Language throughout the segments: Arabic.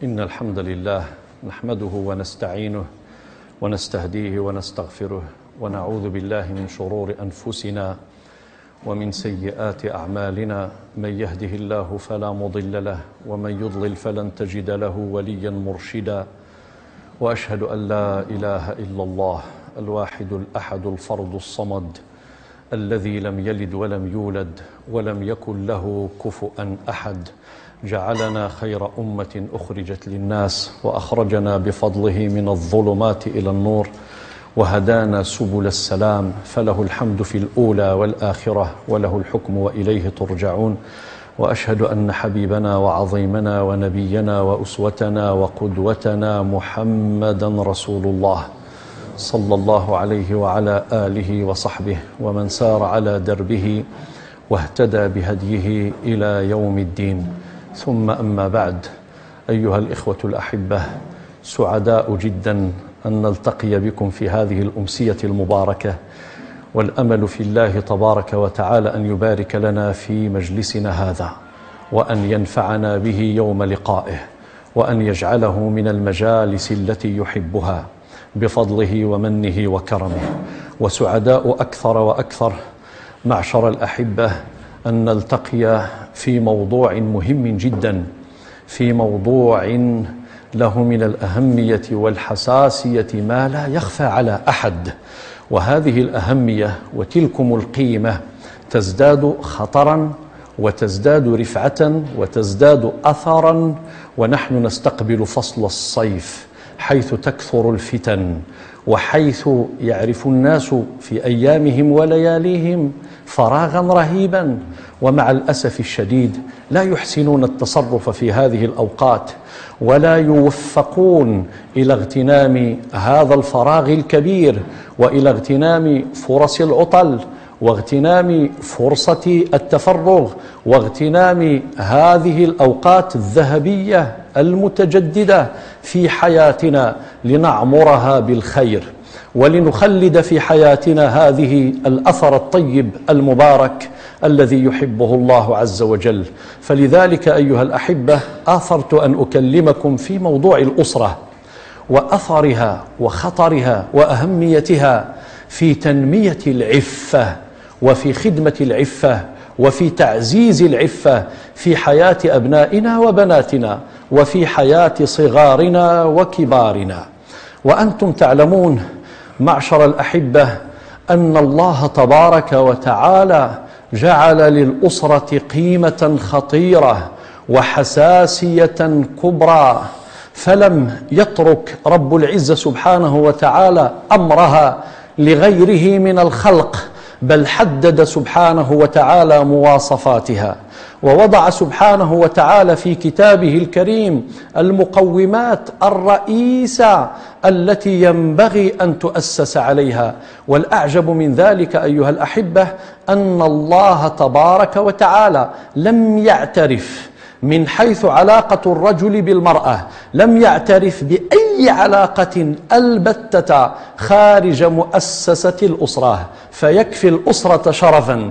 إن الحمد لله نحمده ونستعينه ونستهديه ونستغفره ونعوذ بالله من شرور أنفسنا ومن سيئات أعمالنا. من يهده الله فلا مضل له ومن يضلل فلن تجد له وليا مرشدا. وأشهد أن لا إله إلا الله الواحد الأحد الفرد الصمد الذي لم يلد ولم يولد ولم يكن له كفؤا أحد. جعلنا خير أمة أخرجت للناس وأخرجنا بفضله من الظلمات إلى النور وهدانا سبل السلام فله الحمد في الأولى والآخرة وله الحكم وإليه ترجعون وأشهد أن حبيبنا وعظيمنا ونبينا وأسوتنا وقدوتنا محمدا رسول الله صلى الله عليه وعلى آله وصحبه ومن سار على دربه واهتدى بهديه إلى يوم الدين. ثم أما بعد أيها الإخوة الأحبة سعداء جدا أن نلتقي بكم في هذه الأمسية المباركة والأمل في الله تبارك وتعالى أن يبارك لنا في مجلسنا هذا وأن ينفعنا به يوم لقائه وأن يجعله من المجالس التي يحبها بفضله ومنه وكرمه. وسعداء أكثر وأكثر معشر الأحبة أن نلتقي في موضوع مهم جدا في موضوع له من الأهمية والحساسية ما لا يخفى على أحد. وهذه الأهمية وتلكم القيمة تزداد خطرا وتزداد رفعة وتزداد أثرا ونحن نستقبل فصل الصيف حيث تكثر الفتن. وحيث يعرف الناس في أيامهم ولياليهم فراغا رهيبا. ومع الأسف الشديد لا يحسنون التصرف في هذه الأوقات ولا يوفقون إلى اغتنام هذا الفراغ الكبير وإلى اغتنام فرص العطل واغتنام فرصة التفرغ واغتنام هذه الأوقات الذهبية المتجددة في حياتنا لنعمرها بالخير. ولنخلد في حياتنا هذه الأثر الطيب المبارك الذي يحبه الله عز وجل. فلذلك أيها الأحبة آثرت أن أكلمكم في موضوع الأسرة وأثرها وخطرها وأهميتها في تنمية العفة وفي خدمة العفة وفي تعزيز العفة في حياة أبنائنا وبناتنا وفي حياة صغارنا وكبارنا. وأنتم تعلمون معشر الأحبة أن الله تبارك وتعالى جعل للأسرة قيمة خطيرة وحساسية كبرى. فلم يترك رب العزة سبحانه وتعالى أمرها لغيره من الخلق بل حدد سبحانه وتعالى مواصفاتها ووضع سبحانه وتعالى في كتابه الكريم المقومات الرئيسة التي ينبغي أن تؤسس عليها. والأعجب من ذلك أيها الأحبة أن الله تبارك وتعالى لم يعترف من حيث علاقة الرجل بالمرأة لم يعترف بأي علاقة البتة خارج مؤسسة الأسرة فيكفي الأسرة شرفا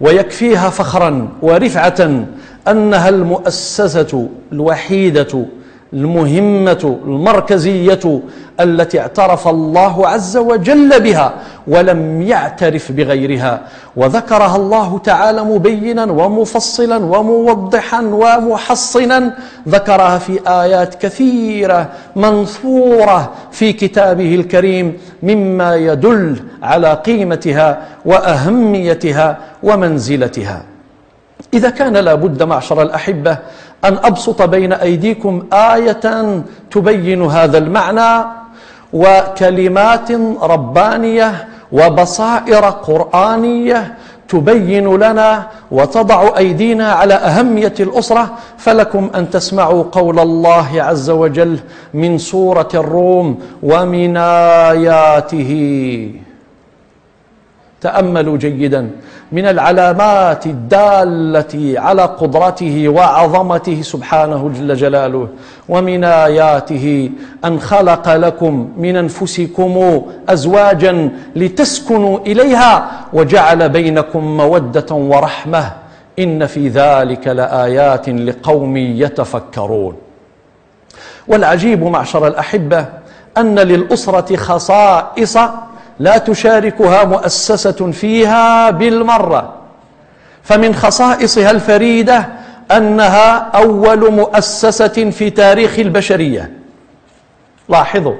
ويكفيها فخرا ورفعة أنها المؤسسة الوحيدة المهمة المركزية التي اعترف الله عز وجل بها ولم يعترف بغيرها. وذكرها الله تعالى مبينا ومفصلا وموضحا ومحصنا. ذكرها في آيات كثيرة منثورة في كتابه الكريم مما يدل على قيمتها وأهميتها ومنزلتها. إذا كان لابد معشر الأحبة أن أبسط بين أيديكم آية تبين هذا المعنى. وكلمات ربانية وبصائر قرآنية تبين لنا وتضع أيدينا على أهمية الأسرة فلكم أن تسمعوا قول الله عز وجل من سورة الروم ومن آياته تأملوا جيدا من العلامات الدالة على قدرته وعظمته سبحانه جل جلاله ومن آياته أن خلق لكم من أنفسكم أزواجا لتسكنوا إليها وجعل بينكم مودة ورحمة. إن في ذلك لآيات لقوم يتفكرون. والعجيب معشر الأحبة أن للأسرة خصائص لا تشاركها مؤسسة فيها بالمرة. فمن خصائصها الفريدة أنها أول مؤسسة في تاريخ البشرية. لاحظوا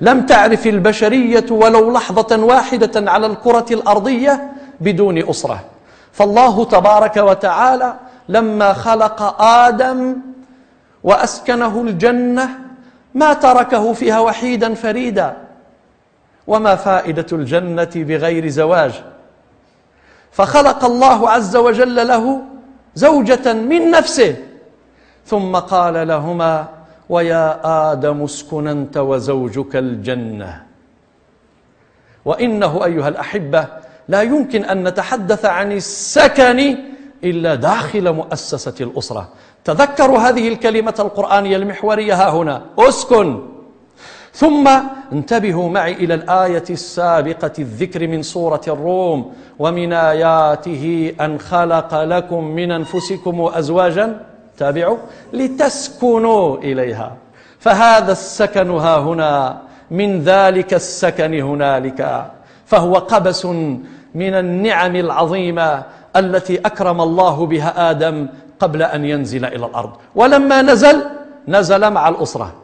لم تعرف البشرية ولو لحظة واحدة على الكرة الأرضية بدون أسرة. فالله تبارك وتعالى لما خلق آدم وأسكنه الجنة ما تركه فيها وحيدا فريدا. وما فائدة الجنة بغير زواج. فخلق الله عز وجل له زوجة من نفسه ثم قال لهما ويا آدم اسكن أنت وزوجك الجنة. وإنه أيها الأحبة لا يمكن أن نتحدث عن السكن إلا داخل مؤسسة الأسرة. تذكروا هذه الكلمة القرآنية المحورية ها هنا أسكن. ثم انتبهوا معي إلى الآية السابقة الذكر من سورة الروم ومن آياته أن خلق لكم من أنفسكم أزواجا تابعوا لتسكنوا إليها. فهذا السكن ها هنا من ذلك السكن هنالك. فهو قبس من النعم العظيمة التي أكرم الله بها آدم قبل أن ينزل إلى الأرض. ولما نزل نزل مع الأسرة.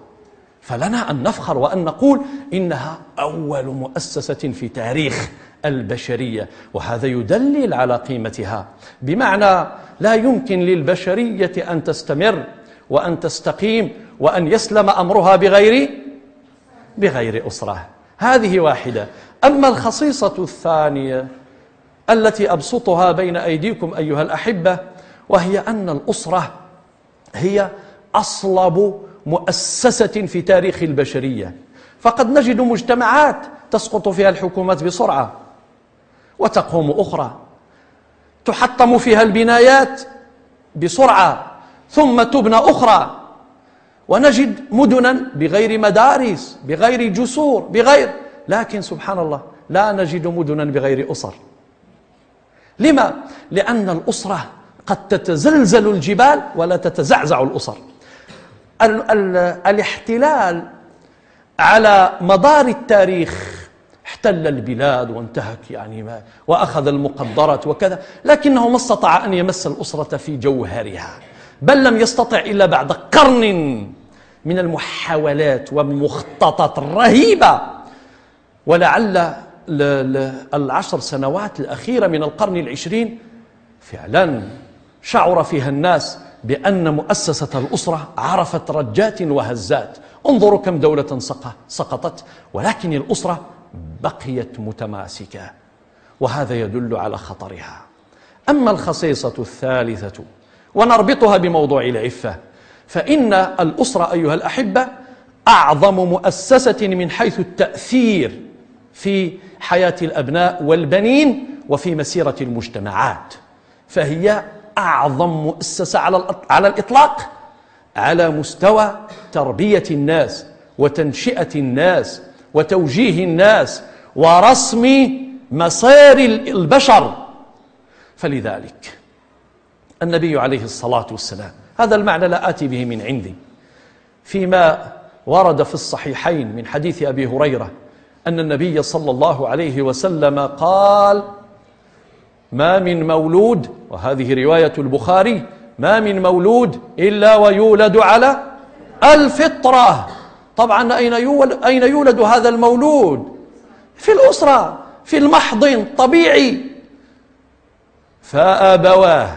فلنا أن نفخر وأن نقول إنها أول مؤسسة في تاريخ البشرية وهذا يدلل على قيمتها. بمعنى لا يمكن للبشرية أن تستمر وأن تستقيم وأن يسلم أمرها بغير بغير أسرة. هذه واحدة. أما الخصيصة الثانية التي أبسطها بين أيديكم أيها الأحبة وهي أن الأسرة هي أصلب مؤسسة في تاريخ البشرية. فقد نجد مجتمعات تسقط فيها الحكومات بسرعة وتقوم أخرى تحطم فيها البنايات بسرعة ثم تبنى أخرى. ونجد مدنا بغير مدارس بغير جسور بغير لكن سبحان الله لا نجد مدنا بغير أسر. لما؟ لأن الأسرة قد تتزلزل الجبال ولا تتزعزع الأسر. ال ال الاحتلال على مدار التاريخ احتل البلاد وانتهك يعني ما وأخذ المقدرات وكذا لكنه ما استطاع أن يمس الأسرة في جوهرها بل لم يستطع إلا بعد قرن من المحاولات والمخططات الرهيبه ولعل العشر سنوات الأخيرة من القرن العشرين فعلا شعر فيها الناس بأن مؤسسة الأسرة عرفت رجات وهزات. انظروا كم دولة سقطت ولكن الأسرة بقيت متماسكة وهذا يدل على خطرها. أما الخصيصة الثالثة ونربطها بموضوع العفة فإن الأسرة أيها الأحبة أعظم مؤسسة من حيث التأثير في حياة الأبناء والبنين وفي مسيرة المجتمعات فهي أعظم مؤسسة على على الإطلاق على مستوى تربية الناس وتنشئة الناس وتوجيه الناس ورسم مصير البشر. فلذلك النبي عليه الصلاة والسلام هذا المعنى لا آتي به من عندي. فيما ورد في الصحيحين من حديث أبي هريرة أن النبي صلى الله عليه وسلم قال ما من مولود وهذه رواية البخاري ما من مولود إلا ويولد على الفطرة. طبعا أين يولد, أين يولد هذا المولود؟ في الأسرة في المحض الطبيعي. فأبواه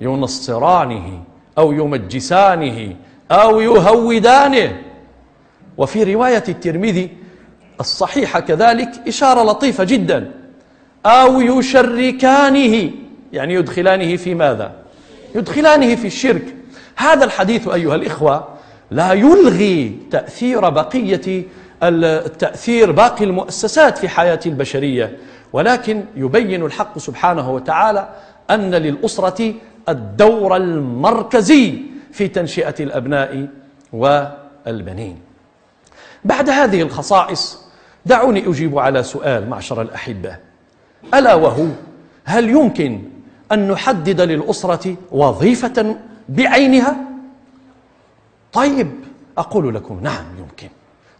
ينصرانه أو يمجسانه أو يهودانه. وفي رواية الترمذي الصحيحة كذلك إشارة لطيفة جدا. أو يشركانه يعني يدخلانه في ماذا؟ يدخلانه في الشرك. هذا الحديث أيها الإخوة لا يلغي تأثير بقية التأثير باقي المؤسسات في حياة البشرية ولكن يبين الحق سبحانه وتعالى أن للأسرة الدور المركزي في تنشئة الأبناء والبنين. بعد هذه الخصائص دعوني أجيب على سؤال معشر الأحبة. ألا وهو؟ هل يمكن أن نحدد للأسرة وظيفة بعينها؟ طيب أقول لكم نعم يمكن.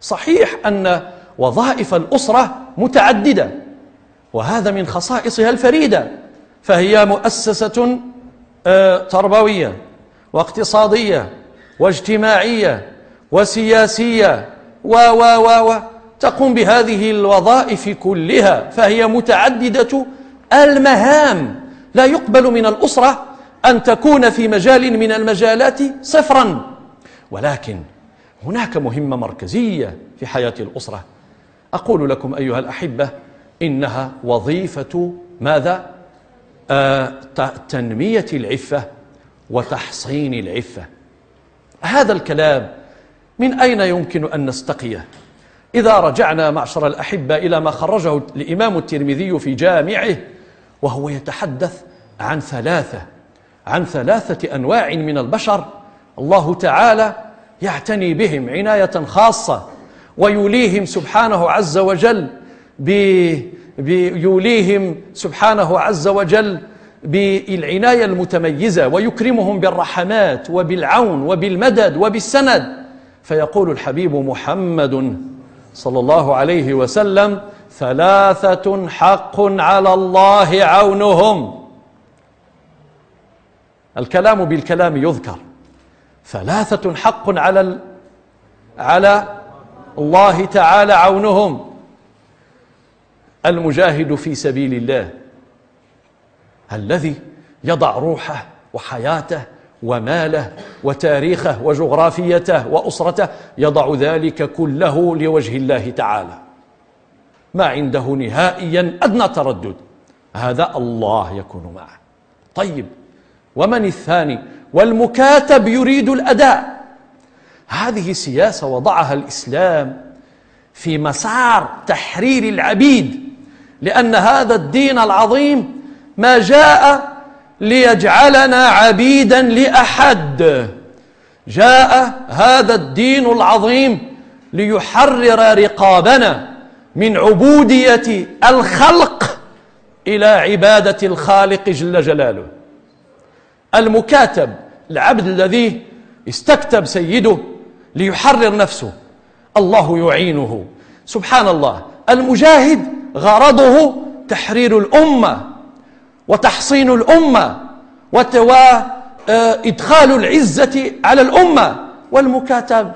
صحيح أن وظائف الأسرة متعددة وهذا من خصائصها الفريدة فهي مؤسسة آه، تربوية واقتصادية واجتماعية وسياسية و و و و. تقوم بهذه الوظائف كلها فهي متعددة المهام. لا يقبل من الأسرة أن تكون في مجال من المجالات صفرا. ولكن هناك مهمة مركزية في حياة الأسرة. أقول لكم أيها الأحبة إنها وظيفة ماذا؟ آه تنمية العفة وتحصين العفة. هذا الكلام من أين يمكن أن نستقيه؟ إذا رجعنا معشر الأحبة إلى ما خرجه الإمام الترمذي في جامعه وهو يتحدث عن ثلاثة عن ثلاثة أنواع من البشر. الله تعالى يعتني بهم عناية خاصة ويوليهم سبحانه عز وجل يوليهم سبحانه عز وجل بالعناية المتميزة ويكرمهم بالرحمات وبالعون وبالمدد وبالسند. فيقول الحبيب محمد صلى الله عليه وسلم ثلاثة حق على الله عونهم. الكلام بالكلام يذكر. ثلاثة حق على ال... على الله تعالى عونهم. المجاهد في سبيل الله الذي يضع روحه وحياته وماله وتاريخه وجغرافيته وأسرته يضع ذلك كله لوجه الله تعالى. ما عنده نهائيا أدنى تردد. هذا الله يكون معه. طيب ومن الثاني؟ والمكاتب يريد الأداء. هذه سياسة وضعها الإسلام في مسار تحرير العبيد لأن هذا الدين العظيم ما جاء ليجعلنا عبيدا لأحد. جاء هذا الدين العظيم ليحرر رقابنا من عبودية الخلق إلى عبادة الخالق جل جلاله. المكاتب العبد الذي استكتب سيده ليحرر نفسه. الله يعينه. سبحان الله. المجاهد غرضه تحرير الأمة. وتحصين الأمة وإدخال العزة على الأمة والمكاتب.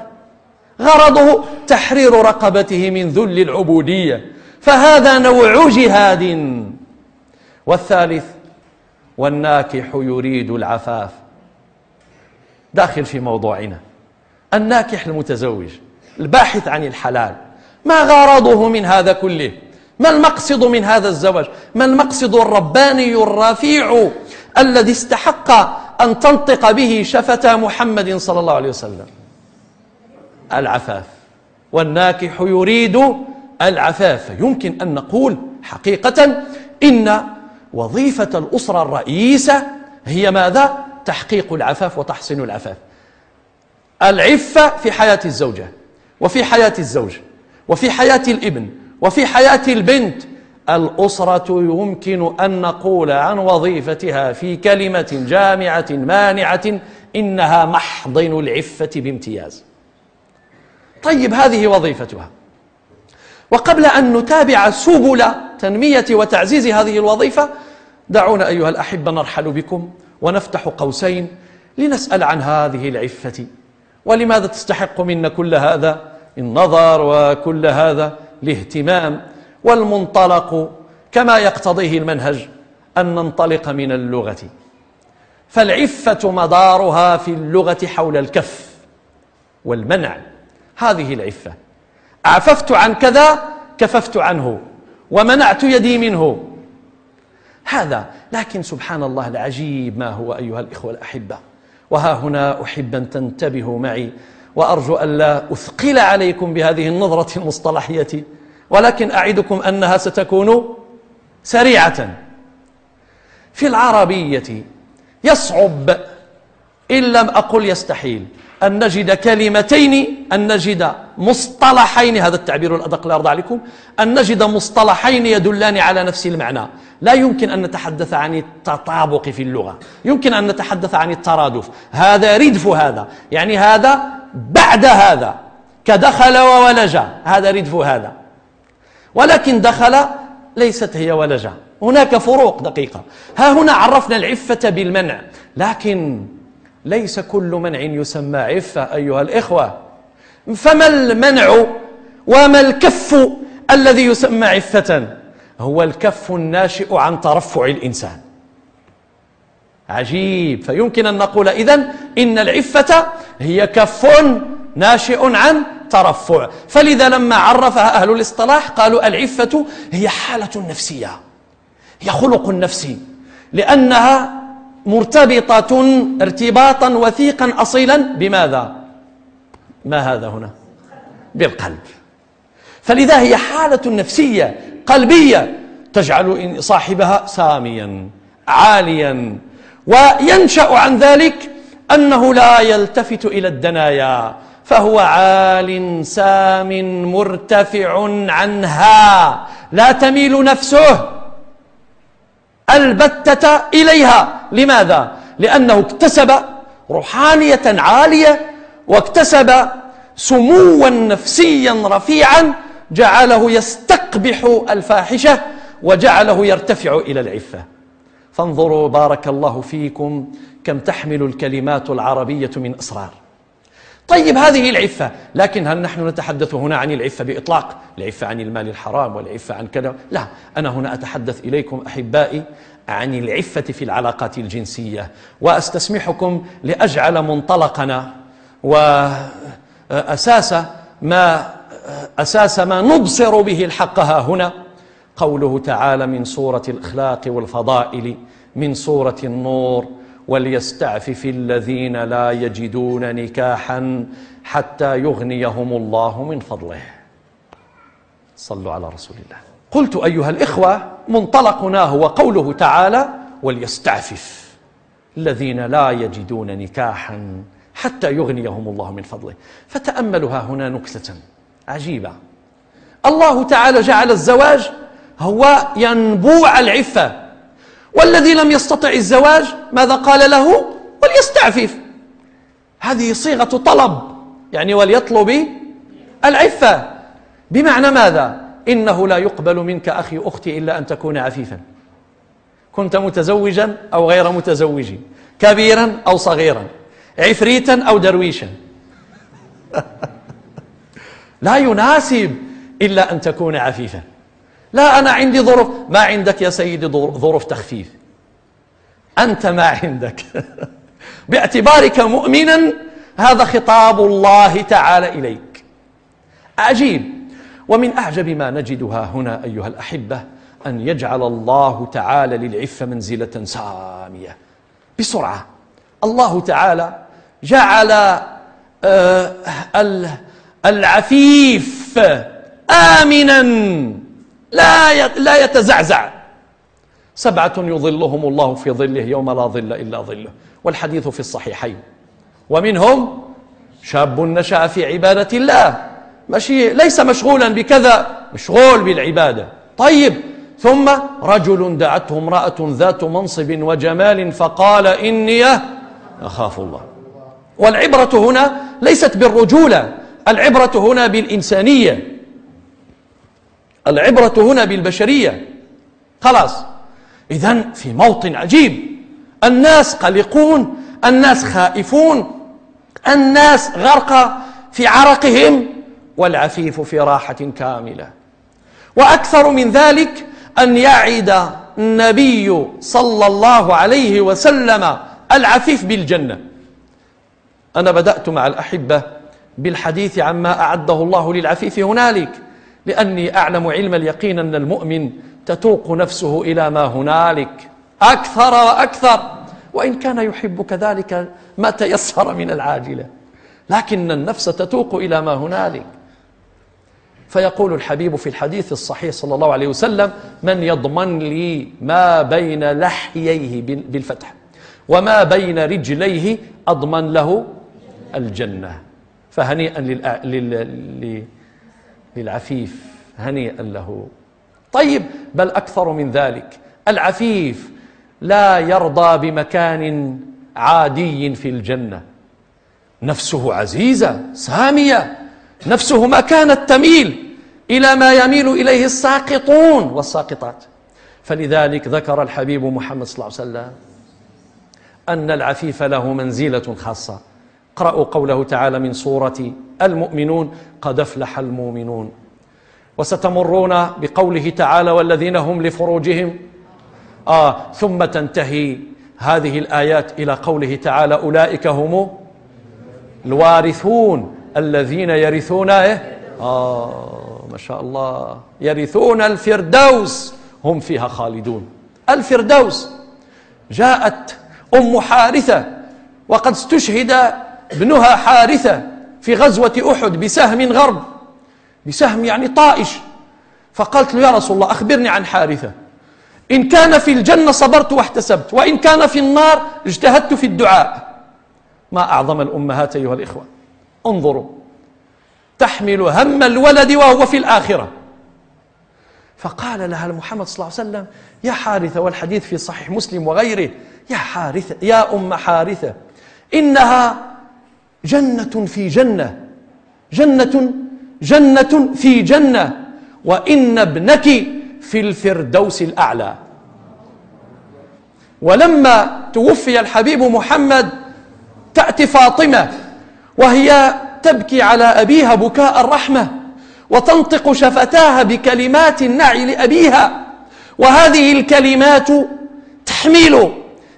غرضه تحرير رقبته من ذل العبودية. فهذا نوع جهاد. والثالث والناكح يريد العفاف. داخل في موضوعنا الناكح المتزوج الباحث عن الحلال. ما غرضه من هذا كله؟ ما المقصد من هذا الزواج؟ ما المقصد الرباني الرفيع الذي استحق أن تنطق به شفتا محمد صلى الله عليه وسلم؟ العفاف. والناكح يريد العفاف. يمكن أن نقول حقيقة إن وظيفة الأسرة الرئيسة هي ماذا؟ تحقيق العفاف وتحصين العفاف. العفة في حياة الزوجة وفي حياة الزوج وفي حياة الابن وفي حياة البنت الأسرة يمكن أن نقول عن وظيفتها في كلمة جامعة مانعة إنها محضن العفة بامتياز. طيب هذه وظيفتها. وقبل أن نتابع سبل تنمية وتعزيز هذه الوظيفة دعونا أيها الأحبة نرحل بكم ونفتح قوسين لنسأل عن هذه العفة. ولماذا تستحق منا كل هذا؟ النظر وكل هذا. الاهتمام والمنطلق كما يقتضيه المنهج أن ننطلق من اللغة. فالعفة مدارها في اللغة حول الكف والمنع. هذه العفة. عففت عن كذا كففت عنه ومنعت يدي منه. هذا لكن سبحان الله العجيب ما هو أيها الإخوة الأحبة. وها هنا أحب أن تنتبهوا معي وأرجو أن لا أثقل عليكم بهذه النظرة المصطلحية ولكن أعدكم أنها ستكون سريعة. في العربية يصعب إن لم أقل يستحيل أن نجد كلمتين أن نجد مصطلحين هذا التعبير الأدق لا أرضى عليكم أن نجد مصطلحين يدلان على نفس المعنى. لا يمكن أن نتحدث عن التطابق في اللغة. يمكن أن نتحدث عن الترادف. هذا ردف هذا. يعني هذا بعد هذا كدخل وولج. هذا ردف هذا. ولكن دخل ليست هي ولج. هناك فروق دقيقة. ها هنا عرفنا العفة بالمنع. لكن ليس كل منع يسمى عفة أيها الإخوة. فما المنع وما الكف الذي يسمى عفة؟ هو الكف الناشئ عن ترفع الإنسان. عجيب. فيمكن أن نقول إذن إن العفة هي كف ناشئ عن ترفع. فلذا لما عرفها أهل الاصطلاح قالوا العفة هي حالة نفسية هي خلق نفسي لأنها مرتبطة ارتباطا وثيقا أصيلا بماذا؟ ما هذا هنا؟ بالقلب. فلذا هي حالة نفسية قلبية تجعل صاحبها ساميا عاليا وينشأ عن ذلك أنه لا يلتفت إلى الدنايا فهو عال سام مرتفع عنها. لا تميل نفسه. البتة إليها. لماذا؟ لأنه اكتسب روحانية عالية واكتسب سموا نفسيا رفيعا جعله يستقبح الفاحشة وجعله يرتفع إلى العفة. فانظروا بارك الله فيكم كم تحمل الكلمات العربية من أسرار طيب هذه العفة. لكن هل نحن نتحدث هنا عن العفة بإطلاق؟ العفة عن المال الحرام والعفة عن كذا؟ لا أنا هنا أتحدث إليكم أحبائي عن العفة في العلاقات الجنسية. وأستسمحكم لأجعل منطلقنا وأساس ما أساس ما نبصر به الحق ها هنا. قوله تعالى من سورة الإخلاق والفضائل من سورة النور وليستعفف الذين لا يجدون نكاحا حتى يغنيهم الله من فضله. صلوا على رسول الله. قلت أيها الإخوة منطلقنا هو قوله تعالى وليستعفف الذين لا يجدون نكاحا حتى يغنيهم الله من فضله. فتأملوا هنا نكتة عجيبة. الله تعالى جعل الزواج هو ينبوع العفة. والذي لم يستطع الزواج ماذا قال له؟ وليستعفف. هذه صيغة طلب يعني وليطلب العفة. بمعنى ماذا؟ إنه لا يقبل منك أخي أختي إلا أن تكون عفيفا. كنت متزوجا أو غير متزوج كبيرا أو صغيرا عفريتا أو درويشا. لا يناسب إلا أن تكون عفيفا. لا أنا عندي ظروف. ما عندك يا سيدي ظروف تخفيف. أنت ما عندك. باعتبارك مؤمنا هذا خطاب الله تعالى إليك. عجيب ومن أعجب ما نجدها هنا أيها الأحبة أن يجعل الله تعالى للعفة منزلة سامية. بسرعة. الله تعالى جعل آه العفيف آمنا. لا لا يتزعزع. سبعة يظلهم الله في ظله يوم لا ظل إلا ظله والحديث في الصحيحين. ومنهم شاب نشأ في عبادة الله. مشي ليس مشغولا بكذا مشغول بالعبادة. طيب ثم رجل دعته امرأة ذات منصب وجمال فقال إني أخاف الله. والعبرة هنا ليست بالرجولة العبرة هنا بالإنسانية. العبرة هنا بالبشرية. خلاص. إذا في موطن عجيب. الناس قلقون الناس خائفون الناس غرق في عرقهم والعفيف في راحة كاملة. وأكثر من ذلك أن يعد النبي صلى الله عليه وسلم العفيف بالجنة. أنا بدأت مع الأحبة بالحديث عما أعده الله للعفيف هنالك. لأني أعلم علم اليقين أن المؤمن تتوق نفسه إلى ما هنالك. أكثر وأكثر وإن كان يحب كذلك ما تيسر من العاجلة. لكن النفس تتوق إلى ما هنالك. فيقول الحبيب في الحديث الصحيح صلى الله عليه وسلم من يضمن لي ما بين لحييه بالفتح. وما بين رجليه أضمن له الجنة. فهنيئا لل... للعفيف هنيئا له. طيب بل أكثر من ذلك العفيف لا يرضى بمكان عادي في الجنة. نفسه عزيزة سامية. نفسه ما كانت تميل إلى ما يميل إليه الساقطون والساقطات. فلذلك ذكر الحبيب محمد صلى الله عليه وسلم أن العفيف له منزلة خاصة. اقرأوا قوله تعالى من سورة المؤمنون قد أفلح المؤمنون. وستمرون بقوله تعالى والذين هم لفروجهم. آه ثم تنتهي هذه الآيات إلى قوله تعالى أولئك هم الوارثون الذين يرثون إيه؟ آه ما شاء الله. يرثون الفردوس. هم فيها خالدون. الفردوس. جاءت أم حارثة وقد استشهد ابنها حارثة في غزوة أحد بسهم غرب. بسهم يعني طائش. فقالت له يا رسول الله أخبرني عن حارثة. إن كان في الجنة صبرت واحتسبت وإن كان في النار اجتهدت في الدعاء. ما أعظم الأمهات أيها الإخوة. انظروا. تحمل هم الولد وهو في الآخرة. فقال لها محمد صلى الله عليه وسلم يا حارثة والحديث في صحيح مسلم وغيره يا حارثة يا أم حارثة إنها جنة في جنة. جنة جنة في جنة. وإن ابنك في الفردوس الأعلى. ولما توفي الحبيب محمد تأتي فاطمة وهي تبكي على أبيها بكاء الرحمة وتنطق شفتاها بكلمات النعي لأبيها. وهذه الكلمات تحمل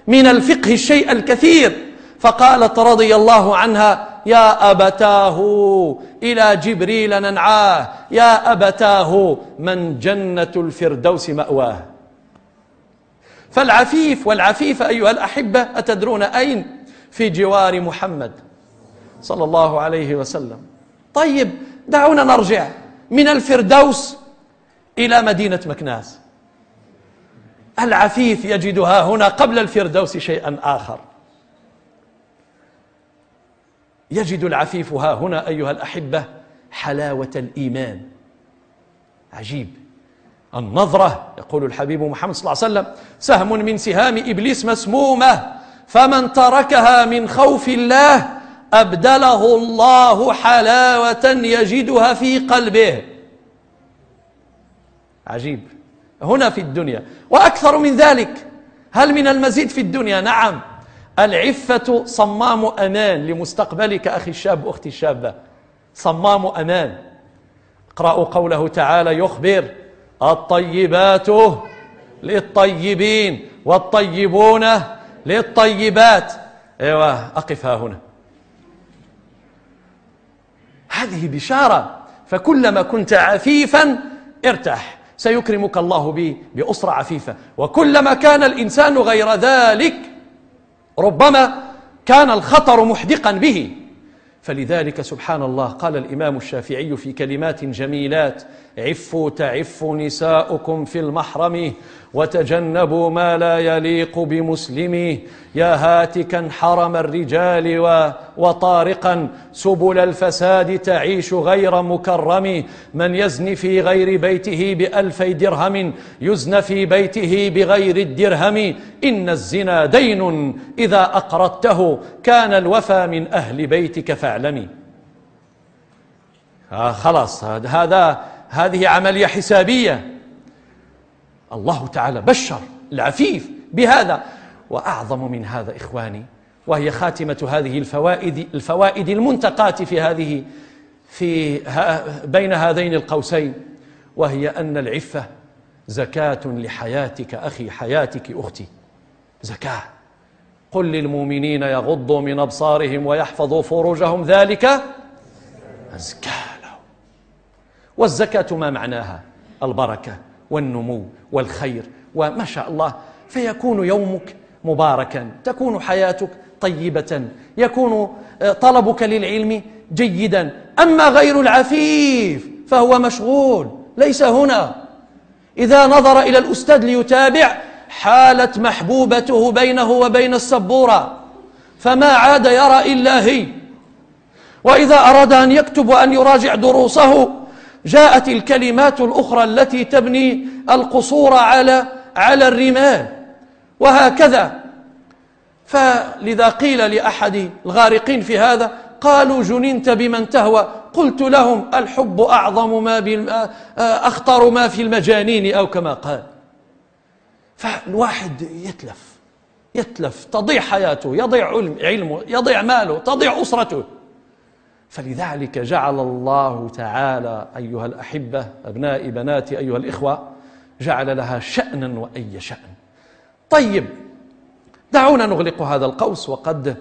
من الفقه الشيء الكثير. فقالت رضي الله عنها يا أبتاه إلى جبريل ننعاه يا أبتاه من جنة الفردوس مأواه. فالعفيف والعفيفة أيها الأحبة أتدرون أين؟ في جوار محمد صلى الله عليه وسلم. طيب دعونا نرجع من الفردوس إلى مدينة مكناس. العفيف يجدها هنا قبل الفردوس شيئا آخر. يجد العفيف ها هنا أيها الأحبة حلاوة الإيمان. عجيب. النظرة يقول الحبيب محمد صلى الله عليه وسلم سهم من سهام إبليس مسمومة فمن تركها من خوف الله أبدله الله حلاوة يجدها في قلبه. عجيب. هنا في الدنيا. وأكثر من ذلك. هل من المزيد في الدنيا؟ نعم. العفة صمام أمان لمستقبلك أخي الشاب أختي الشابة. صمام أمان اقرأوا قوله تعالى يخبر الطيبات للطيبين والطيبون للطيبات. أيوه أقف ها هنا. هذه بشارة. فكلما كنت عفيفا ارتاح. سيكرمك الله بأسرة عفيفة. وكلما كان الإنسان غير ذلك ربما كان الخطر محدقا به. فلذلك سبحان الله قال الإمام الشافعي في كلمات جميلات عفوا تعف نساؤكم في المحرم وتجنبوا ما لا يليق بمسلم يا هاتكا حرم الرجال وطارقا سبل الفساد تعيش غير مكرم. من يزني في غير بيته بألفي درهم يزن في بيته بغير الدرهم. إن الزنا دين إذا أقرضته. كان الوفى من أهل بيتك فاعلمي. آه خلاص هذا هذه عملية حسابية. الله تعالى بشر العفيف بهذا. وأعظم من هذا إخواني وهي خاتمة هذه الفوائد الفوائد المنتقاة في هذه في بين هذين القوسين وهي أن العفة زكاة لحياتك أخي حياتك أختي. زكاة. قل للمؤمنين يغضوا من أبصارهم ويحفظوا فروجهم ذلك أزكى لهم. والزكاة ما معناها؟ البركة. والنمو والخير وما شاء الله. فيكون يومك مباركا تكون حياتك طيبة يكون آه، طلبك للعلم جيدا. أما غير العفيف فهو مشغول ليس هنا. إذا نظر إلى الأستاذ ليتابع حالت محبوبته بينه وبين السبورة. فما عاد يرى إلا هي. وإذا أراد أن يكتب وأن يراجع دروسه جاءت الكلمات الأخرى التي تبني القصور على على الرمال وهكذا. فلذا قيل لأحد الغارقين في هذا قالوا جننت بمن تهوى. قلت لهم الحب أعظم ما أخطر ما في المجانين أو كما قال. فالواحد يتلف يتلف. تضيع حياته يضيع علمه يضيع ماله تضيع أسرته. فلذلك جعل الله تعالى أيها الأحبة أبنائي بناتي أيها الإخوة جعل لها شأنا وأي شأن. طيب دعونا نغلق هذا القوس وقد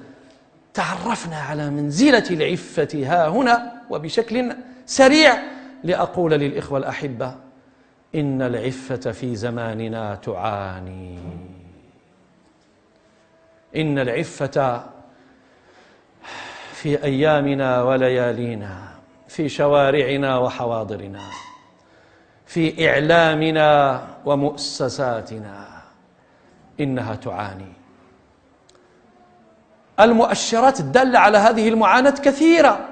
تعرفنا على منزلة العفة ها هنا وبشكل سريع لأقول للإخوة الأحبة إن العفة في زماننا تعاني. إن العفة في أيامنا وليالينا في شوارعنا وحواضرنا في إعلامنا ومؤسساتنا إنها تعاني. المؤشرات الدالة على هذه المعاناة كثيرة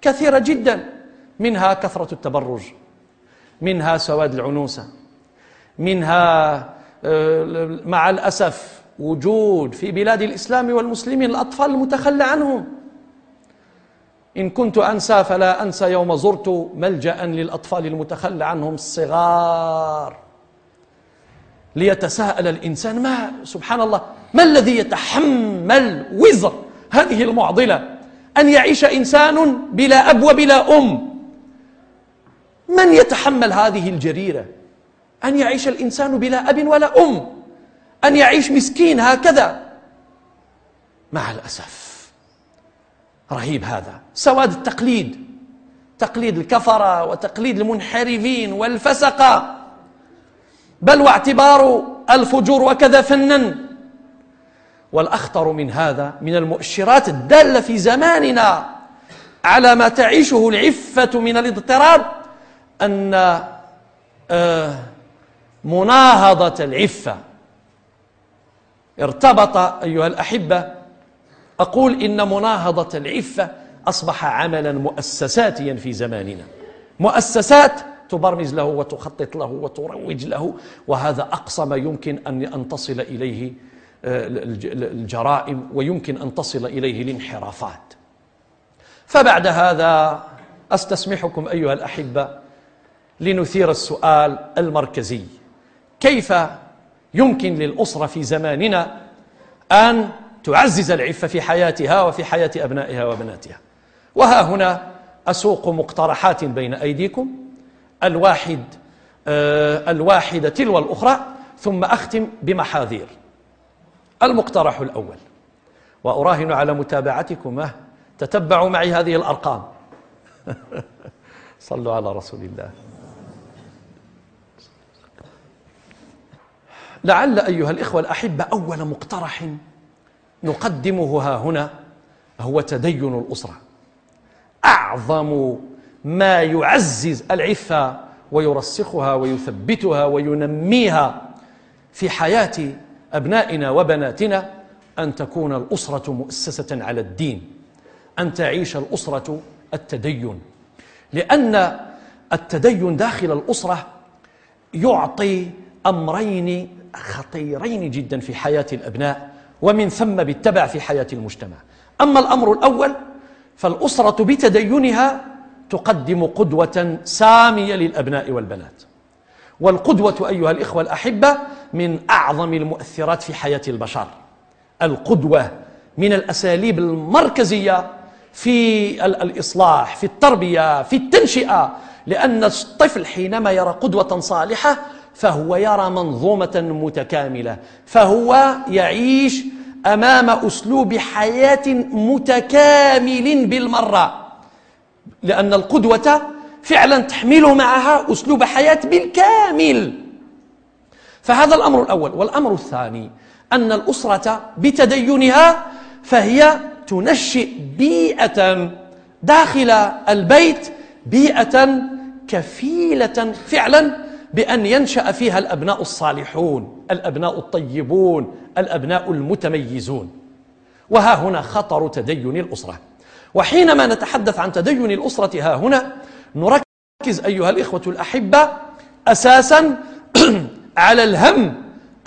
كثيرة جدا. منها كثرة التبرج منها سواد العنوسة منها آه، مع الأسف وجود في بلاد الإسلام والمسلمين الأطفال المتخلى عنهم. إن كنت أنسى فلا أنسى يوم زرت ملجأ للأطفال المتخلى عنهم الصغار. ليتساءل الإنسان ما سبحان الله ما الذي يتحمل وزر هذه المعضلة؟ أن يعيش إنسان بلا أب وبلا أم. من يتحمل هذه الجريرة؟ أن يعيش الإنسان بلا أب ولا أم. أن يعيش مسكين هكذا. مع الأسف رهيب هذا. سواد التقليد. تقليد الكفرة وتقليد المنحرفين والفسقة. بل واعتبار الفجور وكذا فنا. والأخطر من هذا من المؤشرات الدالة في زماننا على ما تعيشه العفة من الاضطراب أن آه، مناهضة العفة. ارتبط أيها الأحبة أقول إن مناهضة العفة أصبح عملا مؤسساتيا في زماننا. مؤسسات تبرمج له وتخطط له وتروج له وهذا أقصى ما يمكن أن تصل إليه آه، الجرائم ويمكن أن تصل إليه الانحرافات. فبعد هذا أستسمحكم أيها الأحبة لنثير السؤال المركزي. كيف يمكن للأسرة في زماننا أن تعزز العفة في حياتها وفي حياة أبنائها وبناتها. وها هنا أسوق مقترحات بين أيديكم. الواحد آه الواحدة تلو الأخرى ثم أختم بمحاذير. المقترح الأول. وأراهن على متابعتكم تتبعوا معي هذه الأرقام. صلوا على رسول الله. لعل أيها الإخوة الأحبة أول مقترح نقدمه ها هنا هو تدين الأسرة. أعظم ما يعزز العفة ويرسخها ويثبتها وينميها في حياة أبنائنا وبناتنا أن تكون الأسرة مؤسسة على الدين أن تعيش الأسرة التدين. لأن التدين داخل الأسرة يعطي أمرين خطيرين جدا في حياة الأبناء. ومن ثم بالتبع في حياة المجتمع. أما الأمر الأول فالأسرة بتدينها تقدم قدوة سامية للأبناء والبنات. والقدوة أيها الإخوة الأحبة من أعظم المؤثرات في حياة البشر. القدوة من الأساليب المركزية في الإصلاح في التربية في التنشئة لأن الطفل حينما يرى قدوة صالحة فهو يرى منظومة متكاملة فهو يعيش أمام أسلوب حياة متكامل بالمرة. لأن القدوة فعلا تحمل معها أسلوب حياة بالكامل. فهذا الأمر الأول. والأمر الثاني أن الأسرة بتدينها فهي تنشئ بيئة داخل البيت بيئة كفيلة فعلا بأن ينشأ فيها الأبناء الصالحون الأبناء الطيبون الأبناء المتميزون. وها هنا خطر تدين الأسرة. وحينما نتحدث عن تدين الأسرة ها هنا نركز أيها الإخوة الأحبة أساسا على الهم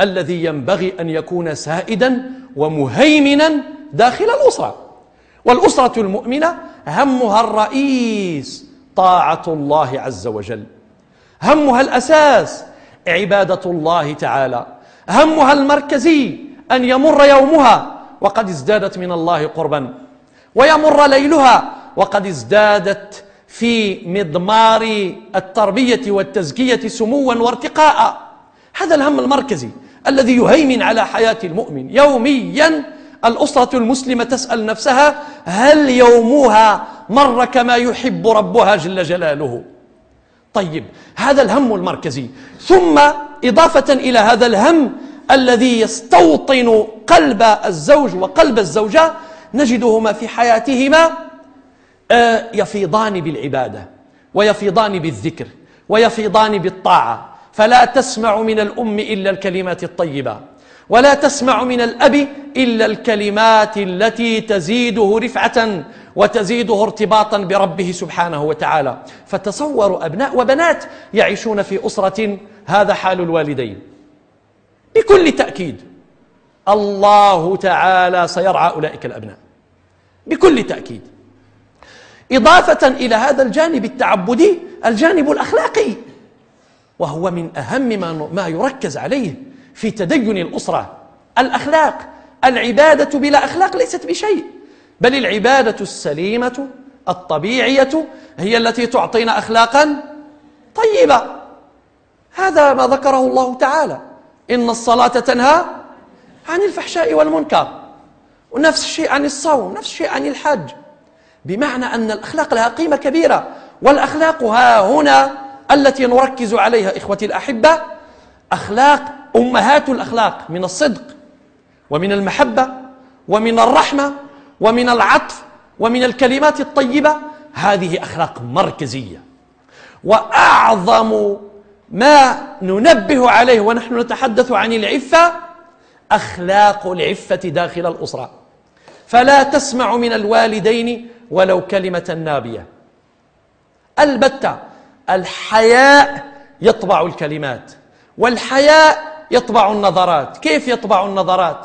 الذي ينبغي أن يكون سائدا ومهيمنا داخل الأسرة. والأسرة المؤمنة همها الرئيس طاعة الله عز وجل. همها الأساس عبادة الله تعالى. همها المركزي أن يمر يومها وقد ازدادت من الله قربا ويمر ليلها وقد ازدادت في مضمار التربية والتزكية سموا وارتقاء. هذا الهم المركزي الذي يهيمن على حياة المؤمن. يوميا الأسرة المسلمة تسأل نفسها هل يومها مر كما يحب ربها جل جلاله؟ طيب هذا الهم المركزي. ثم إضافة إلى هذا الهم الذي يستوطن قلب الزوج وقلب الزوجة نجدهما في حياتهما آه، يفيضان بالعبادة ويفيضان بالذكر ويفيضان بالطاعة. فلا تسمع من الأم إلا الكلمات الطيبة. ولا تسمع من الأب إلا الكلمات التي تزيده رفعة وتزيده ارتباطا بربه سبحانه وتعالى. فتصوروا أبناء وبنات يعيشون في أسرة هذا حال الوالدين. بكل تأكيد الله تعالى سيرعى أولئك الأبناء. بكل تأكيد. إضافة إلى هذا الجانب التعبدي الجانب الأخلاقي وهو من أهم ما يركز عليه في تدين الأسرة. الأخلاق العبادة بلا أخلاق ليست بشيء بل العبادة السليمة الطبيعية هي التي تعطينا أخلاقا طيبة. هذا ما ذكره الله تعالى. إن الصلاة تنهى عن الفحشاء والمنكر ونفس الشيء عن الصوم نفس الشيء عن الحج. بمعنى أن الأخلاق لها قيمة كبيرة والأخلاق ها هنا التي نركز عليها إخوتي الأحبة أخلاق أمهات الأخلاق من الصدق ومن المحبة ومن الرحمة ومن العطف ومن الكلمات الطيبة هذه أخلاق مركزية. وأعظم ما ننبه عليه ونحن نتحدث عن العفة أخلاق العفة داخل الأسرة. فلا تسمع من الوالدين ولو كلمة نابية. البتة الحياء يطبع الكلمات والحياء يطبع النظرات. كيف يطبع النظرات؟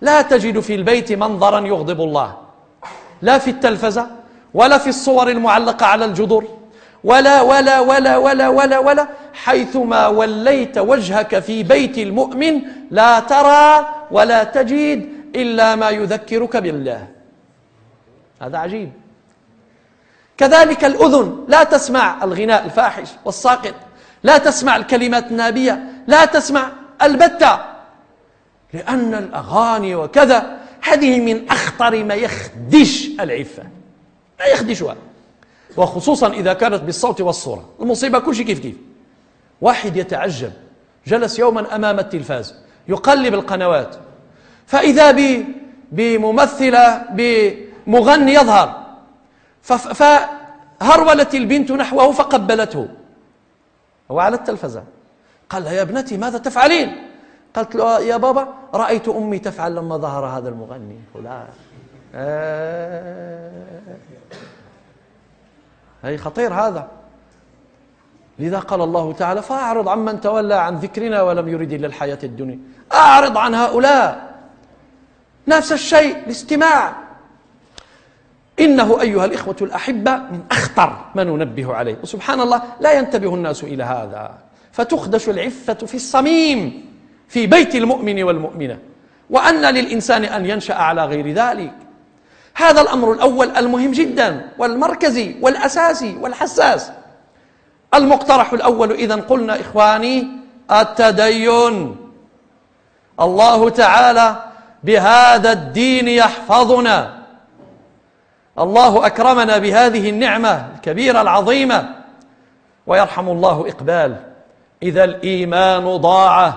لا تجد في البيت منظرا يغضب الله. لا في التلفزة ولا في الصور المعلقة على الجدر ولا ولا ولا ولا ولا ولا حيثما وليت وجهك في بيت المؤمن لا ترى ولا تجد إلا ما يذكرك بالله. هذا عجيب. كذلك الأذن لا تسمع الغناء الفاحش والساقط لا تسمع الكلمات النابية لا تسمع البتة. لأن الأغاني وكذا هذه من أخطر ما يخدش العفة. ما يخدشها وخصوصا إذا كانت بالصوت والصورة. المصيبة كل شيء كيف كيف. واحد يتعجب. جلس يوما أمام التلفاز. يقلب القنوات. فإذا بممثلة بمغني يظهر. فهرولت البنت نحوه فقبلته. هو على التلفزة. قال يا ابنتي ماذا تفعلين؟ قالت له يا بابا رأيت أمي تفعل لما ظهر هذا المغني. فلان آه. هي خطير هذا. لذا قال الله تعالى فأعرض عمن تولى عن ذكرنا ولم يرد إلا الحياة الدنيا. أعرض عن هؤلاء. نفس الشيء الاستماع. إنه أيها الإخوة الأحبة من أخطر ما ننبه عليه. وسبحان الله لا ينتبه الناس إلى هذا. فتخدش العفة في الصميم في بيت المؤمن والمؤمنة. وأن للإنسان أن ينشأ على غير ذلك. هذا الأمر الأول المهم جدا والمركزي والأساسي والحساس. المقترح الأول إذا قلنا إخواني التدين. الله تعالى بهذا الدين يحفظنا. الله أكرمنا بهذه النعمة الكبيرة العظيمة. ويرحم الله إقبال. إذا الإيمان ضاع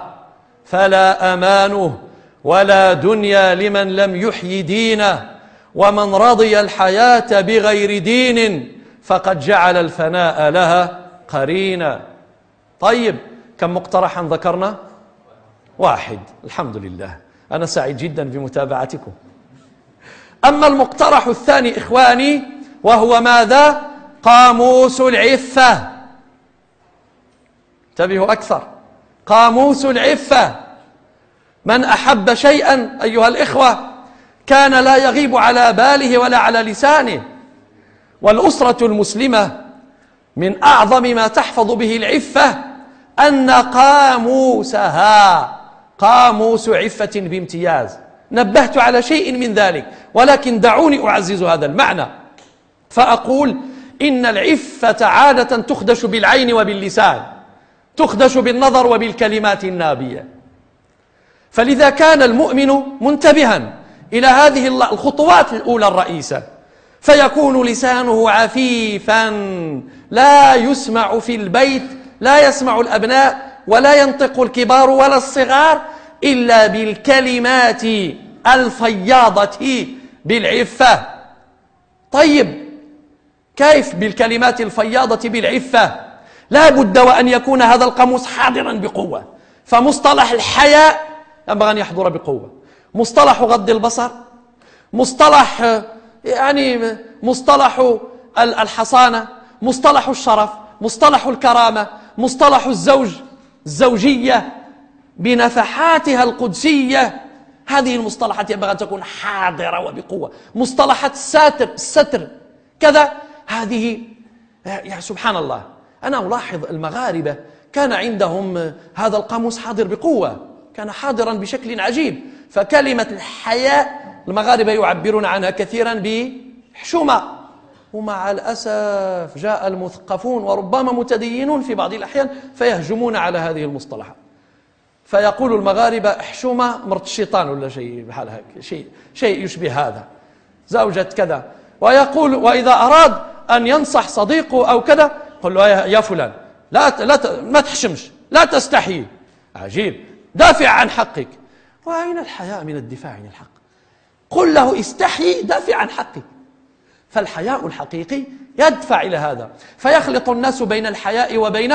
فلا أمانه ولا دنيا لمن لم يحيي دينه. ومن رضي الحياة بغير دين فقد جعل الفناء لها قرينا. طيب كم مقترحا ذكرنا؟ واحد. الحمد لله. أنا سعيد جدا بمتابعتكم. أما المقترح الثاني إخواني وهو ماذا؟ قاموس العفة. انتبهوا أكثر. قاموس العفة. من أحب شيئا أيها الإخوة كان لا يغيب على باله ولا على لسانه. والأسرة المسلمة من أعظم ما تحفظ به العفة أن قاموسها. قاموس عفة بامتياز. نبهت على شيء من ذلك ولكن دعوني أعزز هذا المعنى. فأقول إن العفة عادة تخدش بالعين وباللسان. تخدش بالنظر وبالكلمات النابية. فلذا كان المؤمن منتبها إلى هذه الخطوات الأولى الرئيسة. فيكون لسانه عفيفا لا يسمع في البيت لا يسمع الأبناء ولا ينطق الكبار ولا الصغار إلا بالكلمات الفياضة بالعفة. طيب كيف بالكلمات الفياضة بالعفة؟ لا بد وأن يكون هذا القاموس حاضرا بقوة. فمصطلح الحياء ينبغي أن يحضر بقوة. مصطلح غض البصر مصطلح يعني مصطلح الحصانة مصطلح الشرف مصطلح الكرامة مصطلح الزوج الزوجية بنفحاتها القدسية. هذه المصطلحات ينبغي أن تكون حاضرة وبقوة. مصطلحات الساتر الستر كذا. هذه يا سبحان الله. أنا ألاحظ المغاربة كان عندهم هذا القاموس حاضر بقوة كان حاضرا بشكل عجيب فكلمة الحياء المغاربة يعبرون عنها كثيرا بحشومة ومع الأسف جاء المثقفون وربما متدينون في بعض الأحيان فيهجمون على هذه المصطلحات فيقول المغاربة حشومة مرت الشيطان ولا شيء بحال هكا شيء شيء يشبه هذا. زوجة كذا. ويقول وإذا أراد أن ينصح صديقه أو كذا قل له يا فلان لا لا ما تحشمش لا تستحي. عجيب. دافع عن حقك. وأين الحياء من الدفاع عن الحق؟ قل له استحي دافع عن حقك. فالحياء الحقيقي يدفع إلى هذا. فيخلط الناس بين الحياء وبين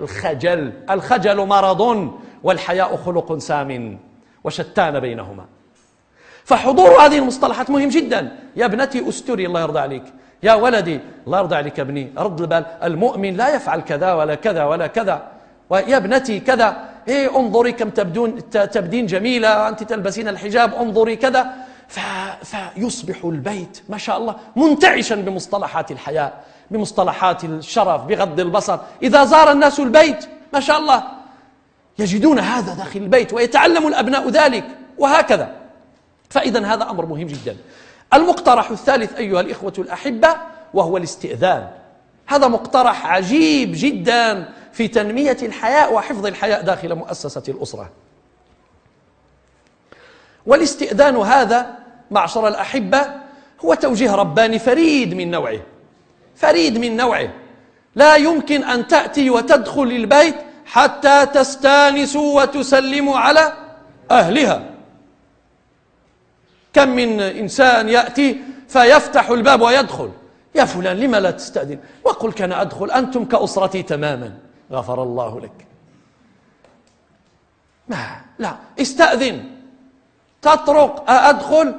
الخجل. الخجل مرض والحياء خلق سام وشتان بينهما. فحضور هذه المصطلحات مهم جدا. يا ابنتي أستري الله يرضى عليك. يا ولدي الله يرضى عليك ابني رد البال المؤمن لا يفعل كذا ولا كذا ولا كذا. ويا ابنتي كذا. إيه انظري كم تبدون تبدين جميلة أنت تلبسين الحجاب انظري كذا. فيصبح البيت ما شاء الله منتعشا بمصطلحات الحياة بمصطلحات الشرف بغض البصر. إذا زار الناس البيت ما شاء الله يجدون هذا داخل البيت ويتعلم الأبناء ذلك وهكذا. فإذا هذا أمر مهم جدا. المقترح الثالث أيها الإخوة الأحبة وهو الاستئذان. هذا مقترح عجيب جدا في تنمية الحياء وحفظ الحياء داخل مؤسسة الأسرة. والاستئذان هذا معشر الأحبة هو توجيه رباني فريد من نوعه. فريد من نوعه. لا يمكن أن تأتي وتدخل البيت حتى تستانسوا وتسلموا على أهلها. كم من إنسان يأتي فيفتح الباب ويدخل. يا فلان لما لا تستأذن؟ وقل كان أدخل أنتم كأسرتي تماما. غفر الله لك. ما؟ لا. استأذن. تطرق أدخل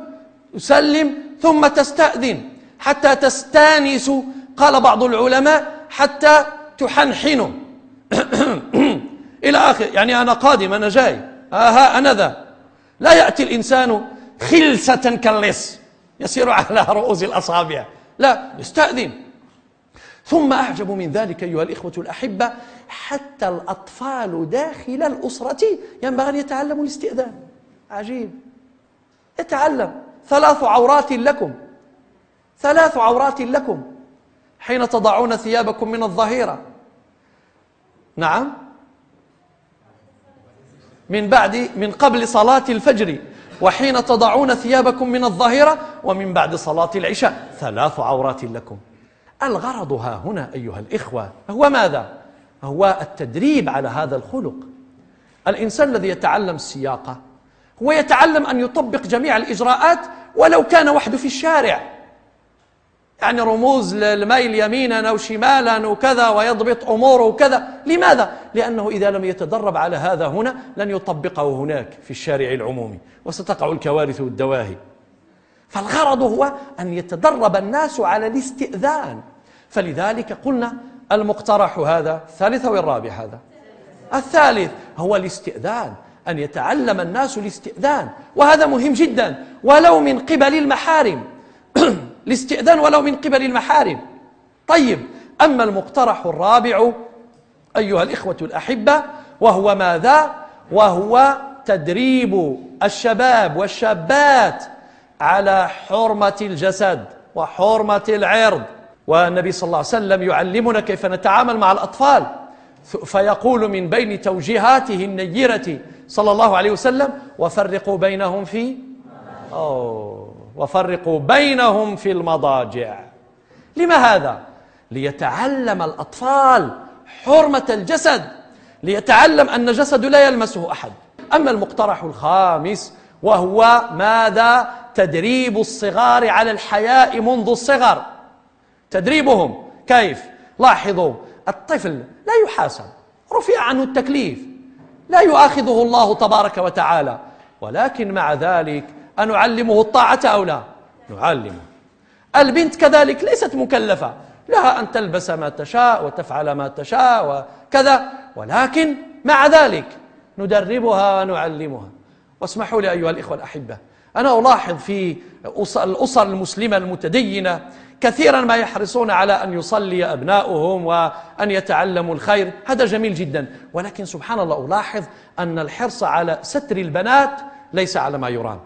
أسلم ثم تستأذن. حتى تستانس قال بعض العلماء حتى تحنحن إلى آخر. يعني أنا قادم أنا جاي. ها أنا ذا. لا يأتي الإنسان خلسة كاللص يسير على رؤوس الأصابع. لا يستأذن. ثم أعجب من ذلك أيها الإخوة الأحبة حتى الأطفال داخل الأسرة ينبغي أن يتعلموا الاستئذان. عجيب. يتعلم ثلاث عورات لكم. ثلاث عورات لكم حين تضعون ثيابكم من الظهيرة. نعم. من بعد من قبل صلاة الفجر. وحين تضعون ثيابكم من الظهيرة ومن بعد صلاة العشاء. ثلاث عورات لكم. الغرض ها هنا أيها الإخوة هو ماذا؟ هو التدريب على هذا الخلق. الإنسان الذي يتعلم السياقة هو يتعلم أن يطبق جميع الإجراءات ولو كان وحده في الشارع. يعني رموز للميل يمينا أو شمالا وكذا ويضبط أموره وكذا لماذا؟ لأنه إذا لم يتدرب على هذا هنا لن يطبقه هناك في الشارع العمومي وستقع الكوارث والدواهي. فالغرض هو أن يتدرب الناس على الاستئذان. فلذلك قلنا المقترح هذا الثالث أو الرابع هذا. الثالث هو الاستئذان أن يتعلم الناس الاستئذان. وهذا مهم جدا ولو من قبل المحارم. الاستئذان ولو من قبل المحارم. طيب أما المقترح الرابع أيها الإخوة الأحبة وهو ماذا؟ وهو تدريب الشباب والشابات على حرمة الجسد وحرمة العرض. والنبي صلى الله عليه وسلم يعلمنا كيف نتعامل مع الأطفال. فيقول من بين توجيهاته النيرة صلى الله عليه وسلم وفرقوا بينهم في أوه. وفرقوا بينهم في المضاجع لما هذا؟ ليتعلم الأطفال حرمة الجسد ليتعلم أن جسد لا يلمسه أحد أما المقترح الخامس وهو ماذا؟ تدريب الصغار على الحياء منذ الصغر تدريبهم كيف؟ لاحظوا الطفل لا يحاسب رفع عنه التكليف لا يؤاخذه الله تبارك وتعالى ولكن مع ذلك أنعلمه الطاعة أو لا؟ نعلمه. البنت كذلك ليست مكلفة. لها أن تلبس ما تشاء وتفعل ما تشاء وكذا. ولكن مع ذلك ندربها ونعلمها. واسمحوا لي أيها الإخوة الأحبة أنا ألاحظ في الأسر المسلمة المتدينة كثيرا ما يحرصون على أن يصلي أبناؤهم وأن يتعلموا الخير. هذا جميل جدا. ولكن سبحان الله ألاحظ أن الحرص على ستر البنات ليس على ما يرام.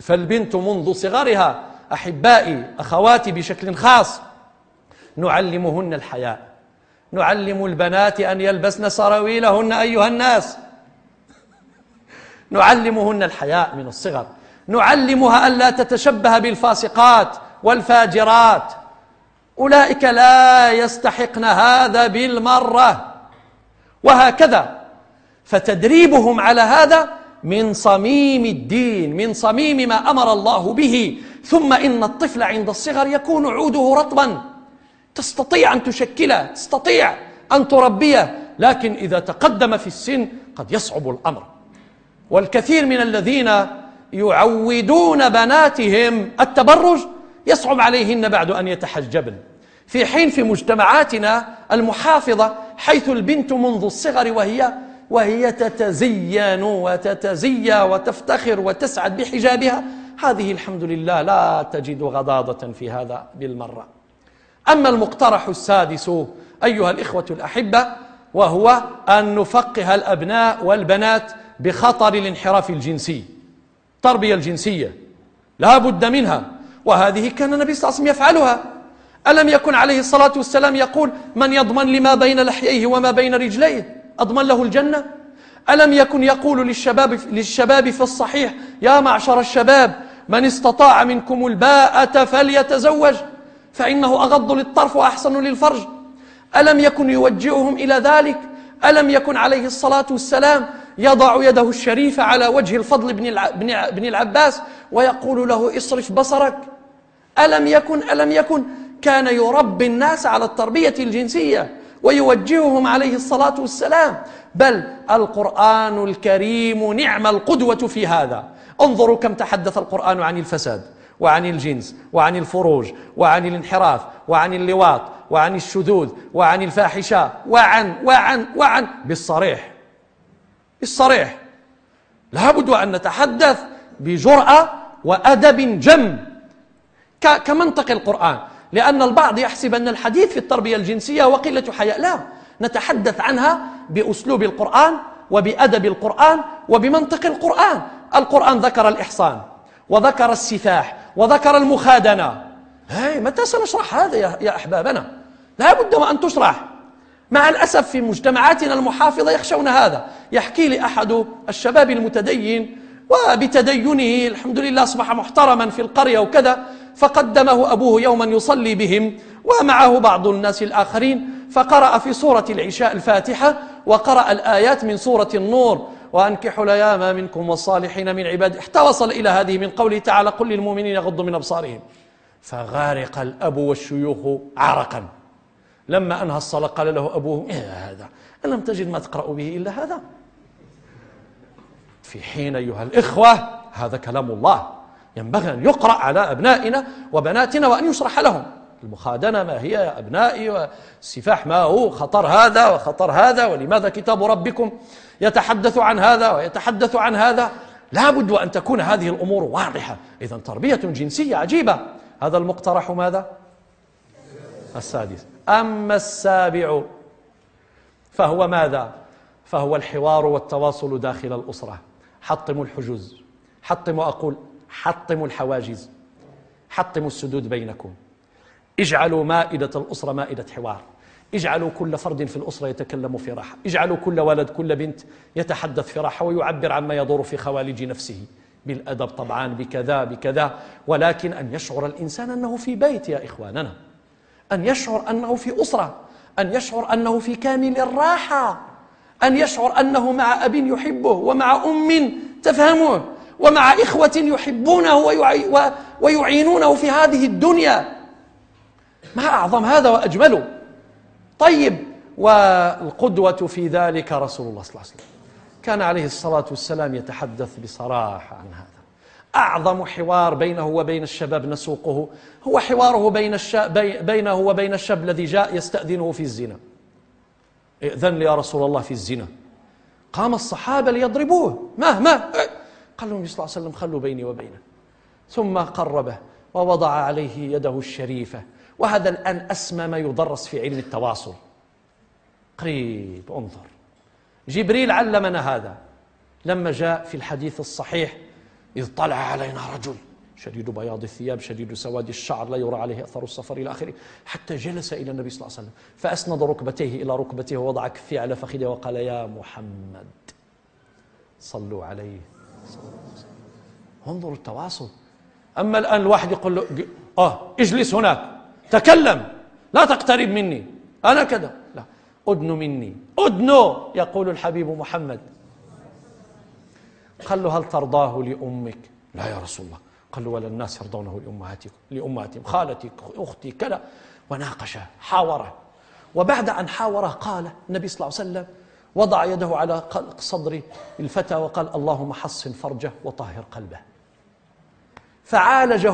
فالبنت منذ صغرها أحبائي أخواتي بشكل خاص نعلمهن الحياء. نعلم البنات أن يلبسن سراويلهن أيها الناس. نعلمهن الحياء من الصغر. نعلمها ألا تتشبه بالفاسقات والفاجرات. أولئك لا يستحقن هذا بالمرة. وهكذا. فتدريبهم على هذا من صميم الدين من صميم ما أمر الله به. ثم إن الطفل عند الصغر يكون عوده رطبا. تستطيع أن تشكله تستطيع أن تربيه. لكن إذا تقدم في السن قد يصعب الأمر. والكثير من الذين يعودون بناتهم التبرج يصعب عليهن بعد أن يتحجبن. في حين في مجتمعاتنا المحافظة حيث البنت منذ الصغر وهي وهي تتزين وتتزيى وتفتخر وتسعد بحجابها. هذه الحمد لله لا تجد غضاضة في هذا بالمرة. أما المقترح السادس أيها الإخوة الأحبة وهو أن نفقه الأبناء والبنات بخطر الانحراف الجنسي التربية الجنسية لا بد منها وهذه كان النبي صلى الله عليه وسلم يفعلها. ألم يكن عليه الصلاة والسلام يقول من يضمن لما بين لحييه وما بين رجليه؟ أضمن له الجنة؟ ألم يكن يقول للشباب, للشباب في الصحيح يا معشر الشباب من استطاع منكم الباءة فليتزوج فإنه أغض للطرف وأحسن للفرج. ألم يكن يوجههم إلى ذلك؟ ألم يكن عليه الصلاة والسلام يضع يده الشريفة على وجه الفضل بن العباس ويقول له اصرف بصرك ألم يكن ألم يكن كان يربي الناس على التربية الجنسية؟ ويوجههم عليه الصلاة والسلام. بل القرآن الكريم نعم القدوة في هذا. انظروا كم تحدث القرآن عن الفساد وعن الجنس وعن الفروج وعن الانحراف وعن اللواط وعن الشذوذ وعن الفاحشة وعن وعن وعن. بالصريح بالصريح. لابد أن نتحدث بجرأة وأدب جم. كمنطق القرآن. لأن البعض يحسب أن الحديث في التربية الجنسية وقلة حياء. لا نتحدث عنها بأسلوب القرآن وبأدب القرآن وبمنطق القرآن. القرآن ذكر الإحصان وذكر السفاح وذكر المخادنة. هاي متى سنشرح هذا يا أحبابنا؟ لا بد وأن تشرح. مع الأسف في مجتمعاتنا المحافظة يخشون هذا. يحكي لي أحد الشباب المتدين وبتدينه الحمد لله أصبح محترما في القرية وكذا فقدمه أبوه يوما يصلي بهم ومعه بعض الناس الآخرين فقرأ في سورة العشاء الفاتحة وقرأ الآيات من سورة النور وأنكحوا الأيام منكم والصالحين من عباد حتى وصل إلى هذه من قوله تعالى قل للمؤمنين يغضوا من أبصارهم. فغارق الأب والشيوخ عرقا. لما أنهى الصلاة قال له أبوه إيه هذا؟ ألم تجد ما تقرأ به إلا هذا؟ في حين أيها الإخوة هذا كلام الله. ينبغي أن يقرأ على أبنائنا وبناتنا وأن يشرح لهم. المخادنة ما هي يا أبنائي والسفاح ما هو خطر هذا وخطر هذا ولماذا كتاب ربكم يتحدث عن هذا ويتحدث عن هذا؟ لا بد وأن تكون هذه الأمور واضحة. إذا تربية جنسية عجيبة. هذا المقترح ماذا؟ السادس. أما السابع فهو ماذا؟ فهو الحوار والتواصل داخل الأسرة. حطموا الحجوز. حطموا أقول حطموا الحواجز حطموا السدود بينكم. اجعلوا مائدة الأسرة مائدة حوار. اجعلوا كل فرد في الأسرة يتكلم في راحة. اجعلوا كل ولد كل بنت يتحدث في راحة ويعبر عما يدور في خوالج نفسه. بالأدب طبعا بكذا بكذا. ولكن أن يشعر الإنسان أنه في بيت يا إخواننا. أن يشعر أنه في أسرة. أن يشعر أنه في كامل الراحة. أن يشعر أنه مع أب يحبه ومع أم تفهمه. ومع إخوة يحبونه ويعينونه في هذه الدنيا. ما أعظم هذا وأجمله. طيب والقدوة في ذلك رسول الله صلى الله عليه وسلم. كان عليه الصلاة والسلام يتحدث بصراحة عن هذا. أعظم حوار بينه وبين الشباب نسوقه هو حواره بين الشاب بينه وبين الشاب الذي جاء يستأذنه في الزنا. ائذن لي يا رسول الله في الزنا. قام الصحابة ليضربوه. ما ما قال لهم صلى الله عليه وسلم خلوا بيني وبينه. ثم قربه ووضع عليه يده الشريفة. وهذا الآن أسمى ما يدرس في علم التواصل. قريب انظر. جبريل علمنا هذا. لما جاء في الحديث الصحيح إذ طلع علينا رجل شديد بياض الثياب شديد سواد الشعر لا يرى عليه أثر السفر إلى آخره حتى جلس إلى النبي صلى الله عليه وسلم. فأسند ركبتيه إلى ركبته ووضع كفيه على فخذه وقال يا محمد صلوا عليه. انظروا التواصل. أما الآن الواحد يقول له آه اجلس هناك تكلم لا تقترب مني. أنا كذا. لا أدن مني. أدنو يقول الحبيب محمد. قال له هل ترضاه لأمك؟ لا يا رسول الله. قال له ولا الناس يرضونه لأمهاتكم لأمهاتهم خالتي أختي كذا. وناقشه حاوره. وبعد أن حاوره قال النبي صلى الله عليه وسلم وضع يده على صدر الفتى وقال اللهم حصن فرجه وطهر قلبه. فعالجه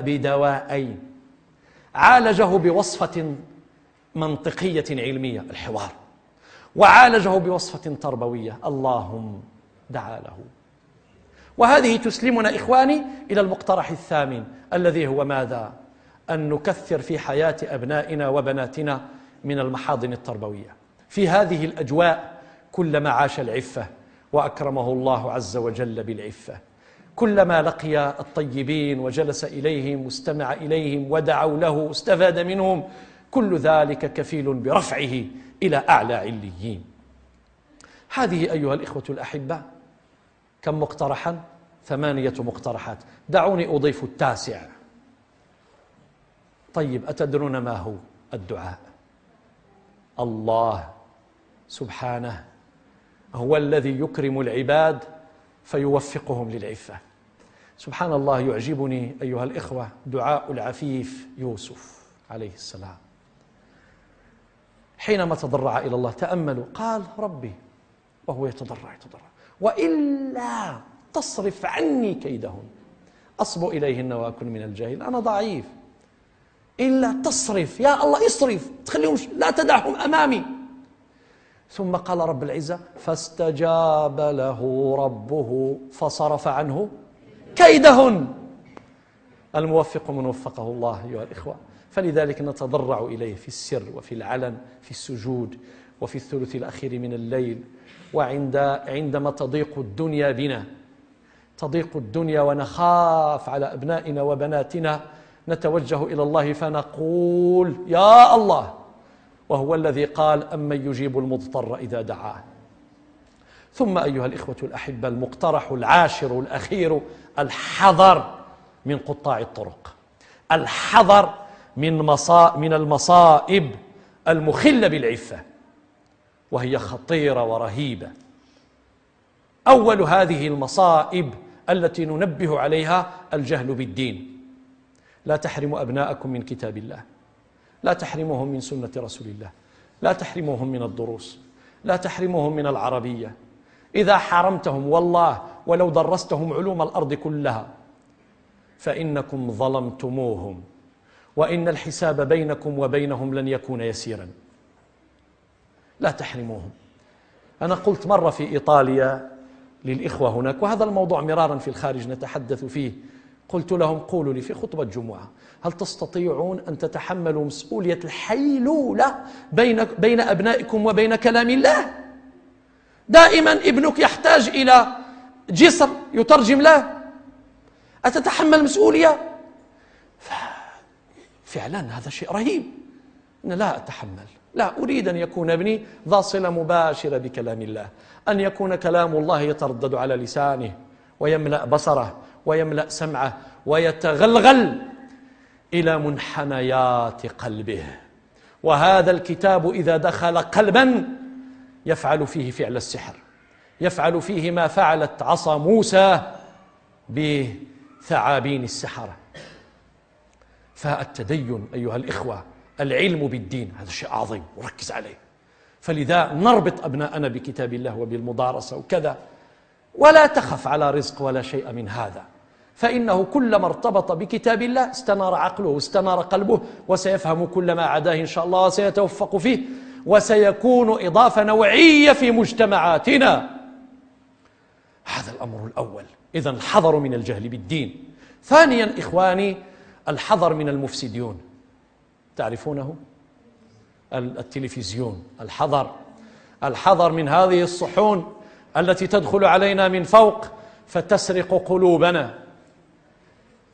بدوائين عالجه بوصفة منطقية علمية الحوار. وعالجه بوصفة تربوية اللهم دعا له. وهذه تسلمنا إخواني إلى المقترح الثامن الذي هو ماذا؟ أن نكثر في حياة أبنائنا وبناتنا من المحاضن التربوية. في هذه الأجواء كلما عاش العفة وأكرمه الله عز وجل بالعفة. كلما لقي الطيبين وجلس إليهم واستمع إليهم ودعوا له استفاد منهم كل ذلك كفيل برفعه إلى أعلى عليين. هذه أيها الإخوة الأحبة كم مقترحا؟ ثمانية مقترحات. دعوني أضيف التاسع. طيب أتدرون ما هو الدعاء؟ الله سبحانه هو الذي يكرم العباد فيوفقهم للعفة. سبحان الله يعجبني أيها الإخوة دعاء العفيف يوسف عليه السلام. حينما تضرع إلى الله تأملوا قال ربي وهو يتضرع يتضرع. وإلا تصرف عني كيدهن. أصب إليهن وأكن من الجاهل. أنا ضعيف. إلا تصرف. يا الله اصرف. تخليهم لا تدعهم أمامي. ثم قال رب العزة فاستجاب له ربه فصرف عنه كيدهن. الموفق من وفقه الله أيها الإخوة. فلذلك نتضرع إليه في السر وفي العلن في السجود وفي الثلث الأخير من الليل. وعند عندما تضيق الدنيا بنا تضيق الدنيا ونخاف على أبنائنا وبناتنا نتوجه إلى الله فنقول يا الله وهو الذي قال أمن يجيب المضطر إذا دعاه. ثم أيها الإخوة الأحبة المقترح العاشر الأخير الحذر من قطاع الطرق. الحذر من مصا من المصائب المخلة بالعفة. وهي خطيرة ورهيبة. أول هذه المصائب التي ننبه عليها الجهل بالدين. لا تحرموا أبناءكم من كتاب الله. لا تحرموهم من سنة رسول الله لا تحرموهم من الدروس لا تحرموهم من العربية. إذا حرمتهم والله ولو درستهم علوم الأرض كلها فإنكم ظلمتموهم وإن الحساب بينكم وبينهم لن يكون يسيرا. لا تحرموهم. أنا قلت مرة في إيطاليا للإخوة هناك وهذا الموضوع مرارا في الخارج نتحدث فيه قلت لهم قولوا لي في خطبة جمعة هل تستطيعون أن تتحملوا مسؤولية الحيلولة بين, بين أبنائكم وبين كلام الله؟ دائما ابنك يحتاج إلى جسر يترجم له. أتتحمل مسؤولية؟ فعلا هذا شيء رهيب. أنا لا أتحمل. لا أريد أن يكون ابني ذا صلة مباشرة بكلام الله أن يكون كلام الله يتردد على لسانه ويملأ بصره. ويملأ سمعه ويتغلغل إلى منحنيات قلبه. وهذا الكتاب إذا دخل قلبا يفعل فيه فعل السحر يفعل فيه ما فعلت عصا موسى بثعابين السحرة. فالتدين أيها الإخوة العلم بالدين هذا شيء عظيم وركز عليه. فلذا نربط أبناءنا بكتاب الله وبالمدارسة وكذا. ولا تخف على رزق ولا شيء من هذا. فإنه كلما ارتبط بكتاب الله استنار عقله واستنار قلبه وسيفهم كل ما عداه إن شاء الله وسيتوفق فيه وسيكون إضافة نوعية في مجتمعاتنا. هذا الأمر الأول. إذا الحذر من الجهل بالدين. ثانيا إخواني الحذر من المفسدون. تعرفونه؟ التلفزيون. الحذر. الحذر من هذه الصحون التي تدخل علينا من فوق فتسرق قلوبنا.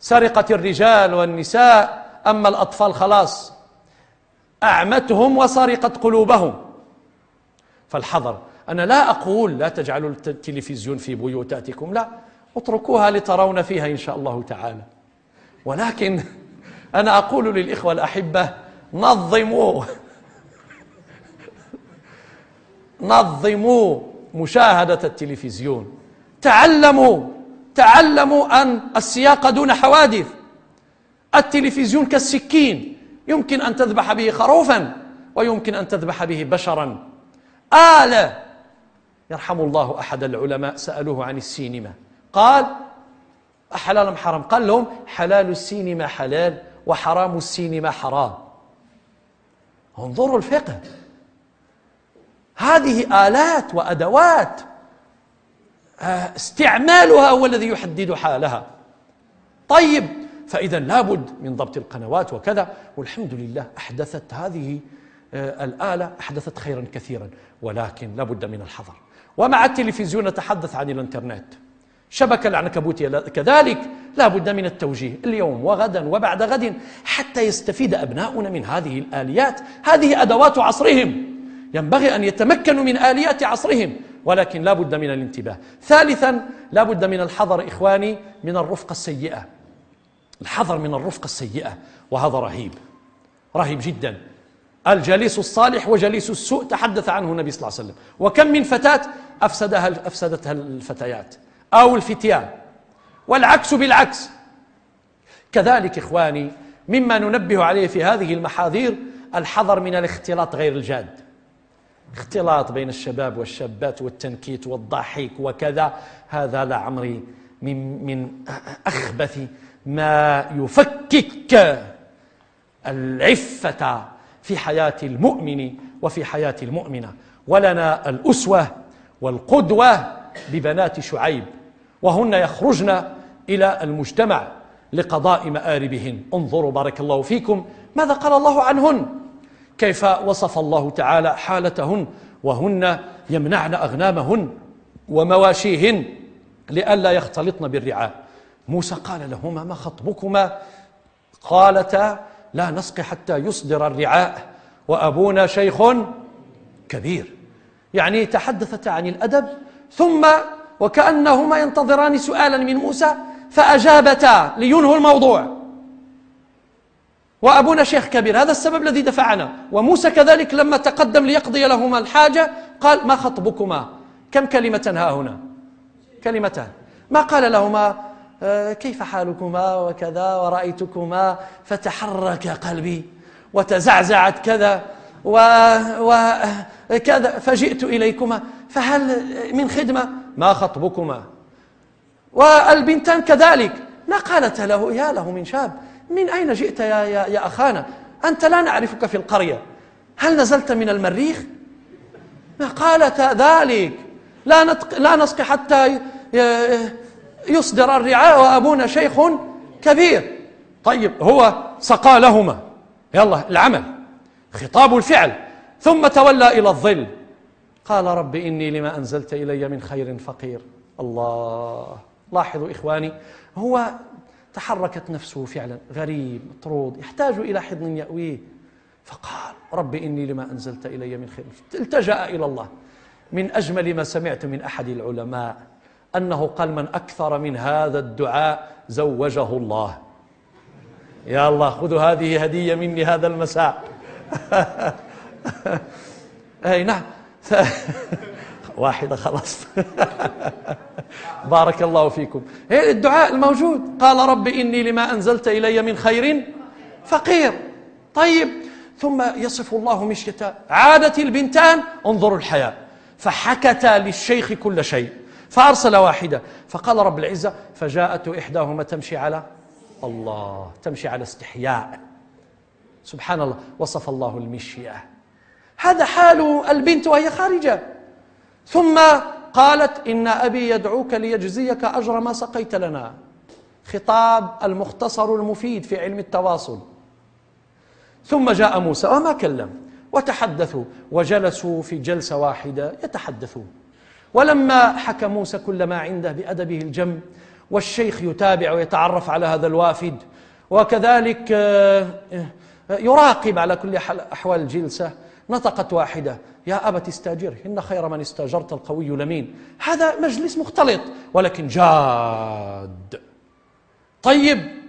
سرقت الرجال والنساء أما الأطفال خلاص أعمتهم وسرقت قلوبهم. فالحذر أنا لا أقول لا تجعلوا التلفزيون في بيوتاتكم لا اتركوها لترون فيها إن شاء الله تعالى. ولكن أنا أقول للإخوة الأحبة نظموا. نظموا مشاهدة التلفزيون. تعلموا. تعلموا أن السياق دون حوادث. التلفزيون كالسكين. يمكن أن تذبح به خروفا ويمكن أن تذبح به بشرا. آلة يرحم الله أحد العلماء سألوه عن السينما. قال أحلال أم حرام؟ قال لهم حلال السينما حلال وحرام السينما حرام. انظروا الفقه. هذه آلات وأدوات استعمالها هو الذي يحدد حالها. طيب فإذا لابد من ضبط القنوات وكذا. والحمد لله أحدثت هذه آه، الآلة أحدثت خيرا كثيرا ولكن لابد من الحذر ومع التلفزيون نتحدث عن الإنترنت. شبكة العنكبوتية كذلك لا بد من التوجيه. اليوم وغدا وبعد غد حتى يستفيد أبناؤنا من هذه الآليات. هذه أدوات عصرهم. ينبغي أن يتمكنوا من آليات عصرهم ولكن لا بد من الانتباه. ثالثا لا بد من الحذر إخواني من الرفقة السيئة. الحذر من الرفقة السيئة وهذا رهيب. رهيب جدا. الجليس الصالح وجليس السوء تحدث عنه النبي صلى الله عليه وسلم. وكم من فتاة أفسدها أفسدتها الفتيات أو الفتيان. والعكس بالعكس. كذلك إخواني مما ننبه عليه في هذه المحاذير الحذر من الاختلاط غير الجاد. اختلاط بين الشباب والشابات والتنكيت والضحك وكذا هذا لعمري من من أخبث ما يفكك العفة في حياة المؤمن وفي حياة المؤمنة. ولنا الأسوة والقدوة ببنات شعيب وهن يخرجن إلى المجتمع لقضاء مآربهن. انظروا بارك الله فيكم ماذا قال الله عنهن. كيف وصف الله تعالى حالتهن وهن يمنعن أغنامهن ومواشيهن لئلا يختلطن بالرعاء. موسى قال لهما ما خطبكما؟ قالتا لا نسقي حتى يصدر الرعاء وأبونا شيخ كبير. يعني تحدثتا عن الأدب ثم وكأنهما ينتظران سؤالا من موسى فأجابتا لينهوا الموضوع. وأبونا شيخ كبير هذا السبب الذي دفعنا. وموسى كذلك لما تقدم ليقضي لهما الحاجة قال ما خطبكما؟ كم كلمة ها هنا؟ كلمتان ما قال لهما؟ آه، كيف حالكما؟ وكذا ورأيتكما؟ فتحرك قلبي وتزعزعت كذا وكذا فجئت إليكما. فهل من خدمة؟ ما خطبكما. والبنتان كذلك. ما قالت له؟ يا له من شاب. من أين جئت يا, يا, يا أخانا؟ أنت لا نعرفك في القرية. هل نزلت من المريخ؟ قالت ذلك. لا, نتق... لا نسقي حتى يصدر الرعاء وأبونا شيخ كبير. طيب هو سقى لهما. يلا العمل. خطاب الفعل. ثم تولى إلى الظل. قال رب إني لما أنزلت إلي من خير فقير. الله. لاحظوا إخواني هو تحركت نفسه فعلا. غريب مطرود يحتاج إلى حضن يأويه. فقال رب إني لما أنزلت إلي من خير. التجأ إلى الله. من أجمل ما سمعت من أحد العلماء أنه قال من أكثر من هذا الدعاء زوجه الله. يا الله خذوا هذه هدية مني هذا المساء. أي نعم. واحدة خلاص. بارك الله فيكم الدعاء الموجود. قال رب إني لما أنزلت إلي من خير فقير. طيب. ثم يصف الله مشية عادت البنتان. انظروا الحياة. فحكتا للشيخ كل شيء. فأرسل واحدة. فقال رب العزة فجاءت إحداهما تمشي على الله تمشي على استحياء. سبحان الله وصف الله المشية. هذا حال البنت وهي خارجة. ثم قالت إن أبي يدعوك ليجزيك أجر ما سقيت لنا. خطاب المختصر المفيد في علم التواصل. ثم جاء موسى وما كلم. وتحدثوا وجلسوا في جلسة واحدة يتحدثون. ولما حكى موسى كل ما عنده بأدبه الجم والشيخ يتابع ويتعرف على هذا الوافد وكذلك آه، آه، يراقب على كل أحوال الجلسة. نطقت واحدة. يا أبت استاجره إن خير من استاجرت القوي لمين؟ هذا مجلس مختلط ولكن جاد. طيب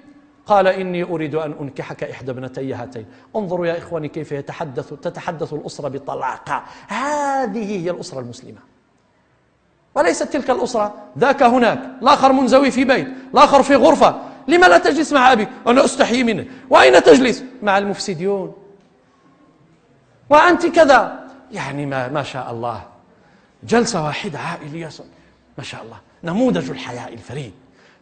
قال إني أريد أن أنكحك إحدى ابنتي هاتين. انظروا يا إخواني كيف يتحدث تتحدث الأسرة بطلاقة. هذه هي الأسرة المسلمة. وليست تلك الأسرة. ذاك هناك. الآخر منزوي في بيت الآخر في غرفة. لما لا تجلس مع أبي؟ أنا أستحيي منه. وأين تجلس؟ مع المفسدون. وأنت كذا. يعني ما, ما شاء الله. جلسة واحدة عائلية ما شاء الله. نموذج الحياء الفريد.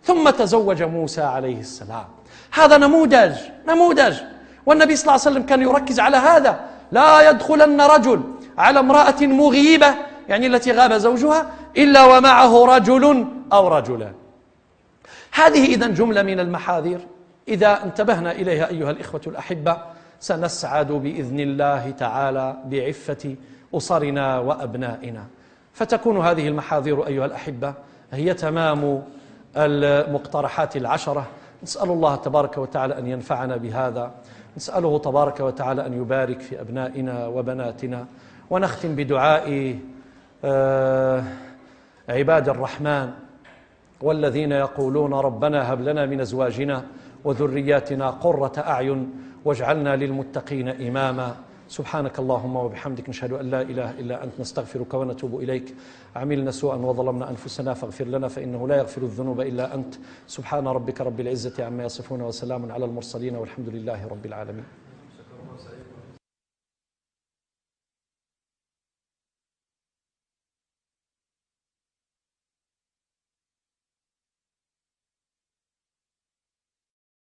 ثم تزوج موسى عليه السلام. هذا نموذج. نموذج. والنبي صلى الله عليه وسلم كان يركز على هذا. لا يدخلن رجل على امرأة مغيبة يعني التي غاب زوجها إلا ومعه رجل أو رجلان هذه إذا جملة من المحاذير. إذا انتبهنا إليها أيها الإخوة الأحبة سنسعد بإذن الله تعالى بعفة أسرنا وأبنائنا. فتكون هذه المحاذير أيها الأحبة هي تمام المقترحات العشرة. نسأل الله تبارك وتعالى أن ينفعنا بهذا. نسأله تبارك وتعالى أن يبارك في أبنائنا وبناتنا. ونختم بدعاء آه، عباد الرحمن والذين يقولون ربنا هب لنا من أزواجنا وذرياتنا قرة أعين واجعلنا للمتقين إماما. سبحانك اللهم وبحمدك نشهد أن لا إله إلا أنت نستغفرك ونتوب إليك. عملنا سوءا وظلمنا أنفسنا فاغفر لنا فإنه لا يغفر الذنوب إلا أنت. سبحان ربك رب العزة عما يصفون وسلام على المرسلين والحمد لله رب العالمين.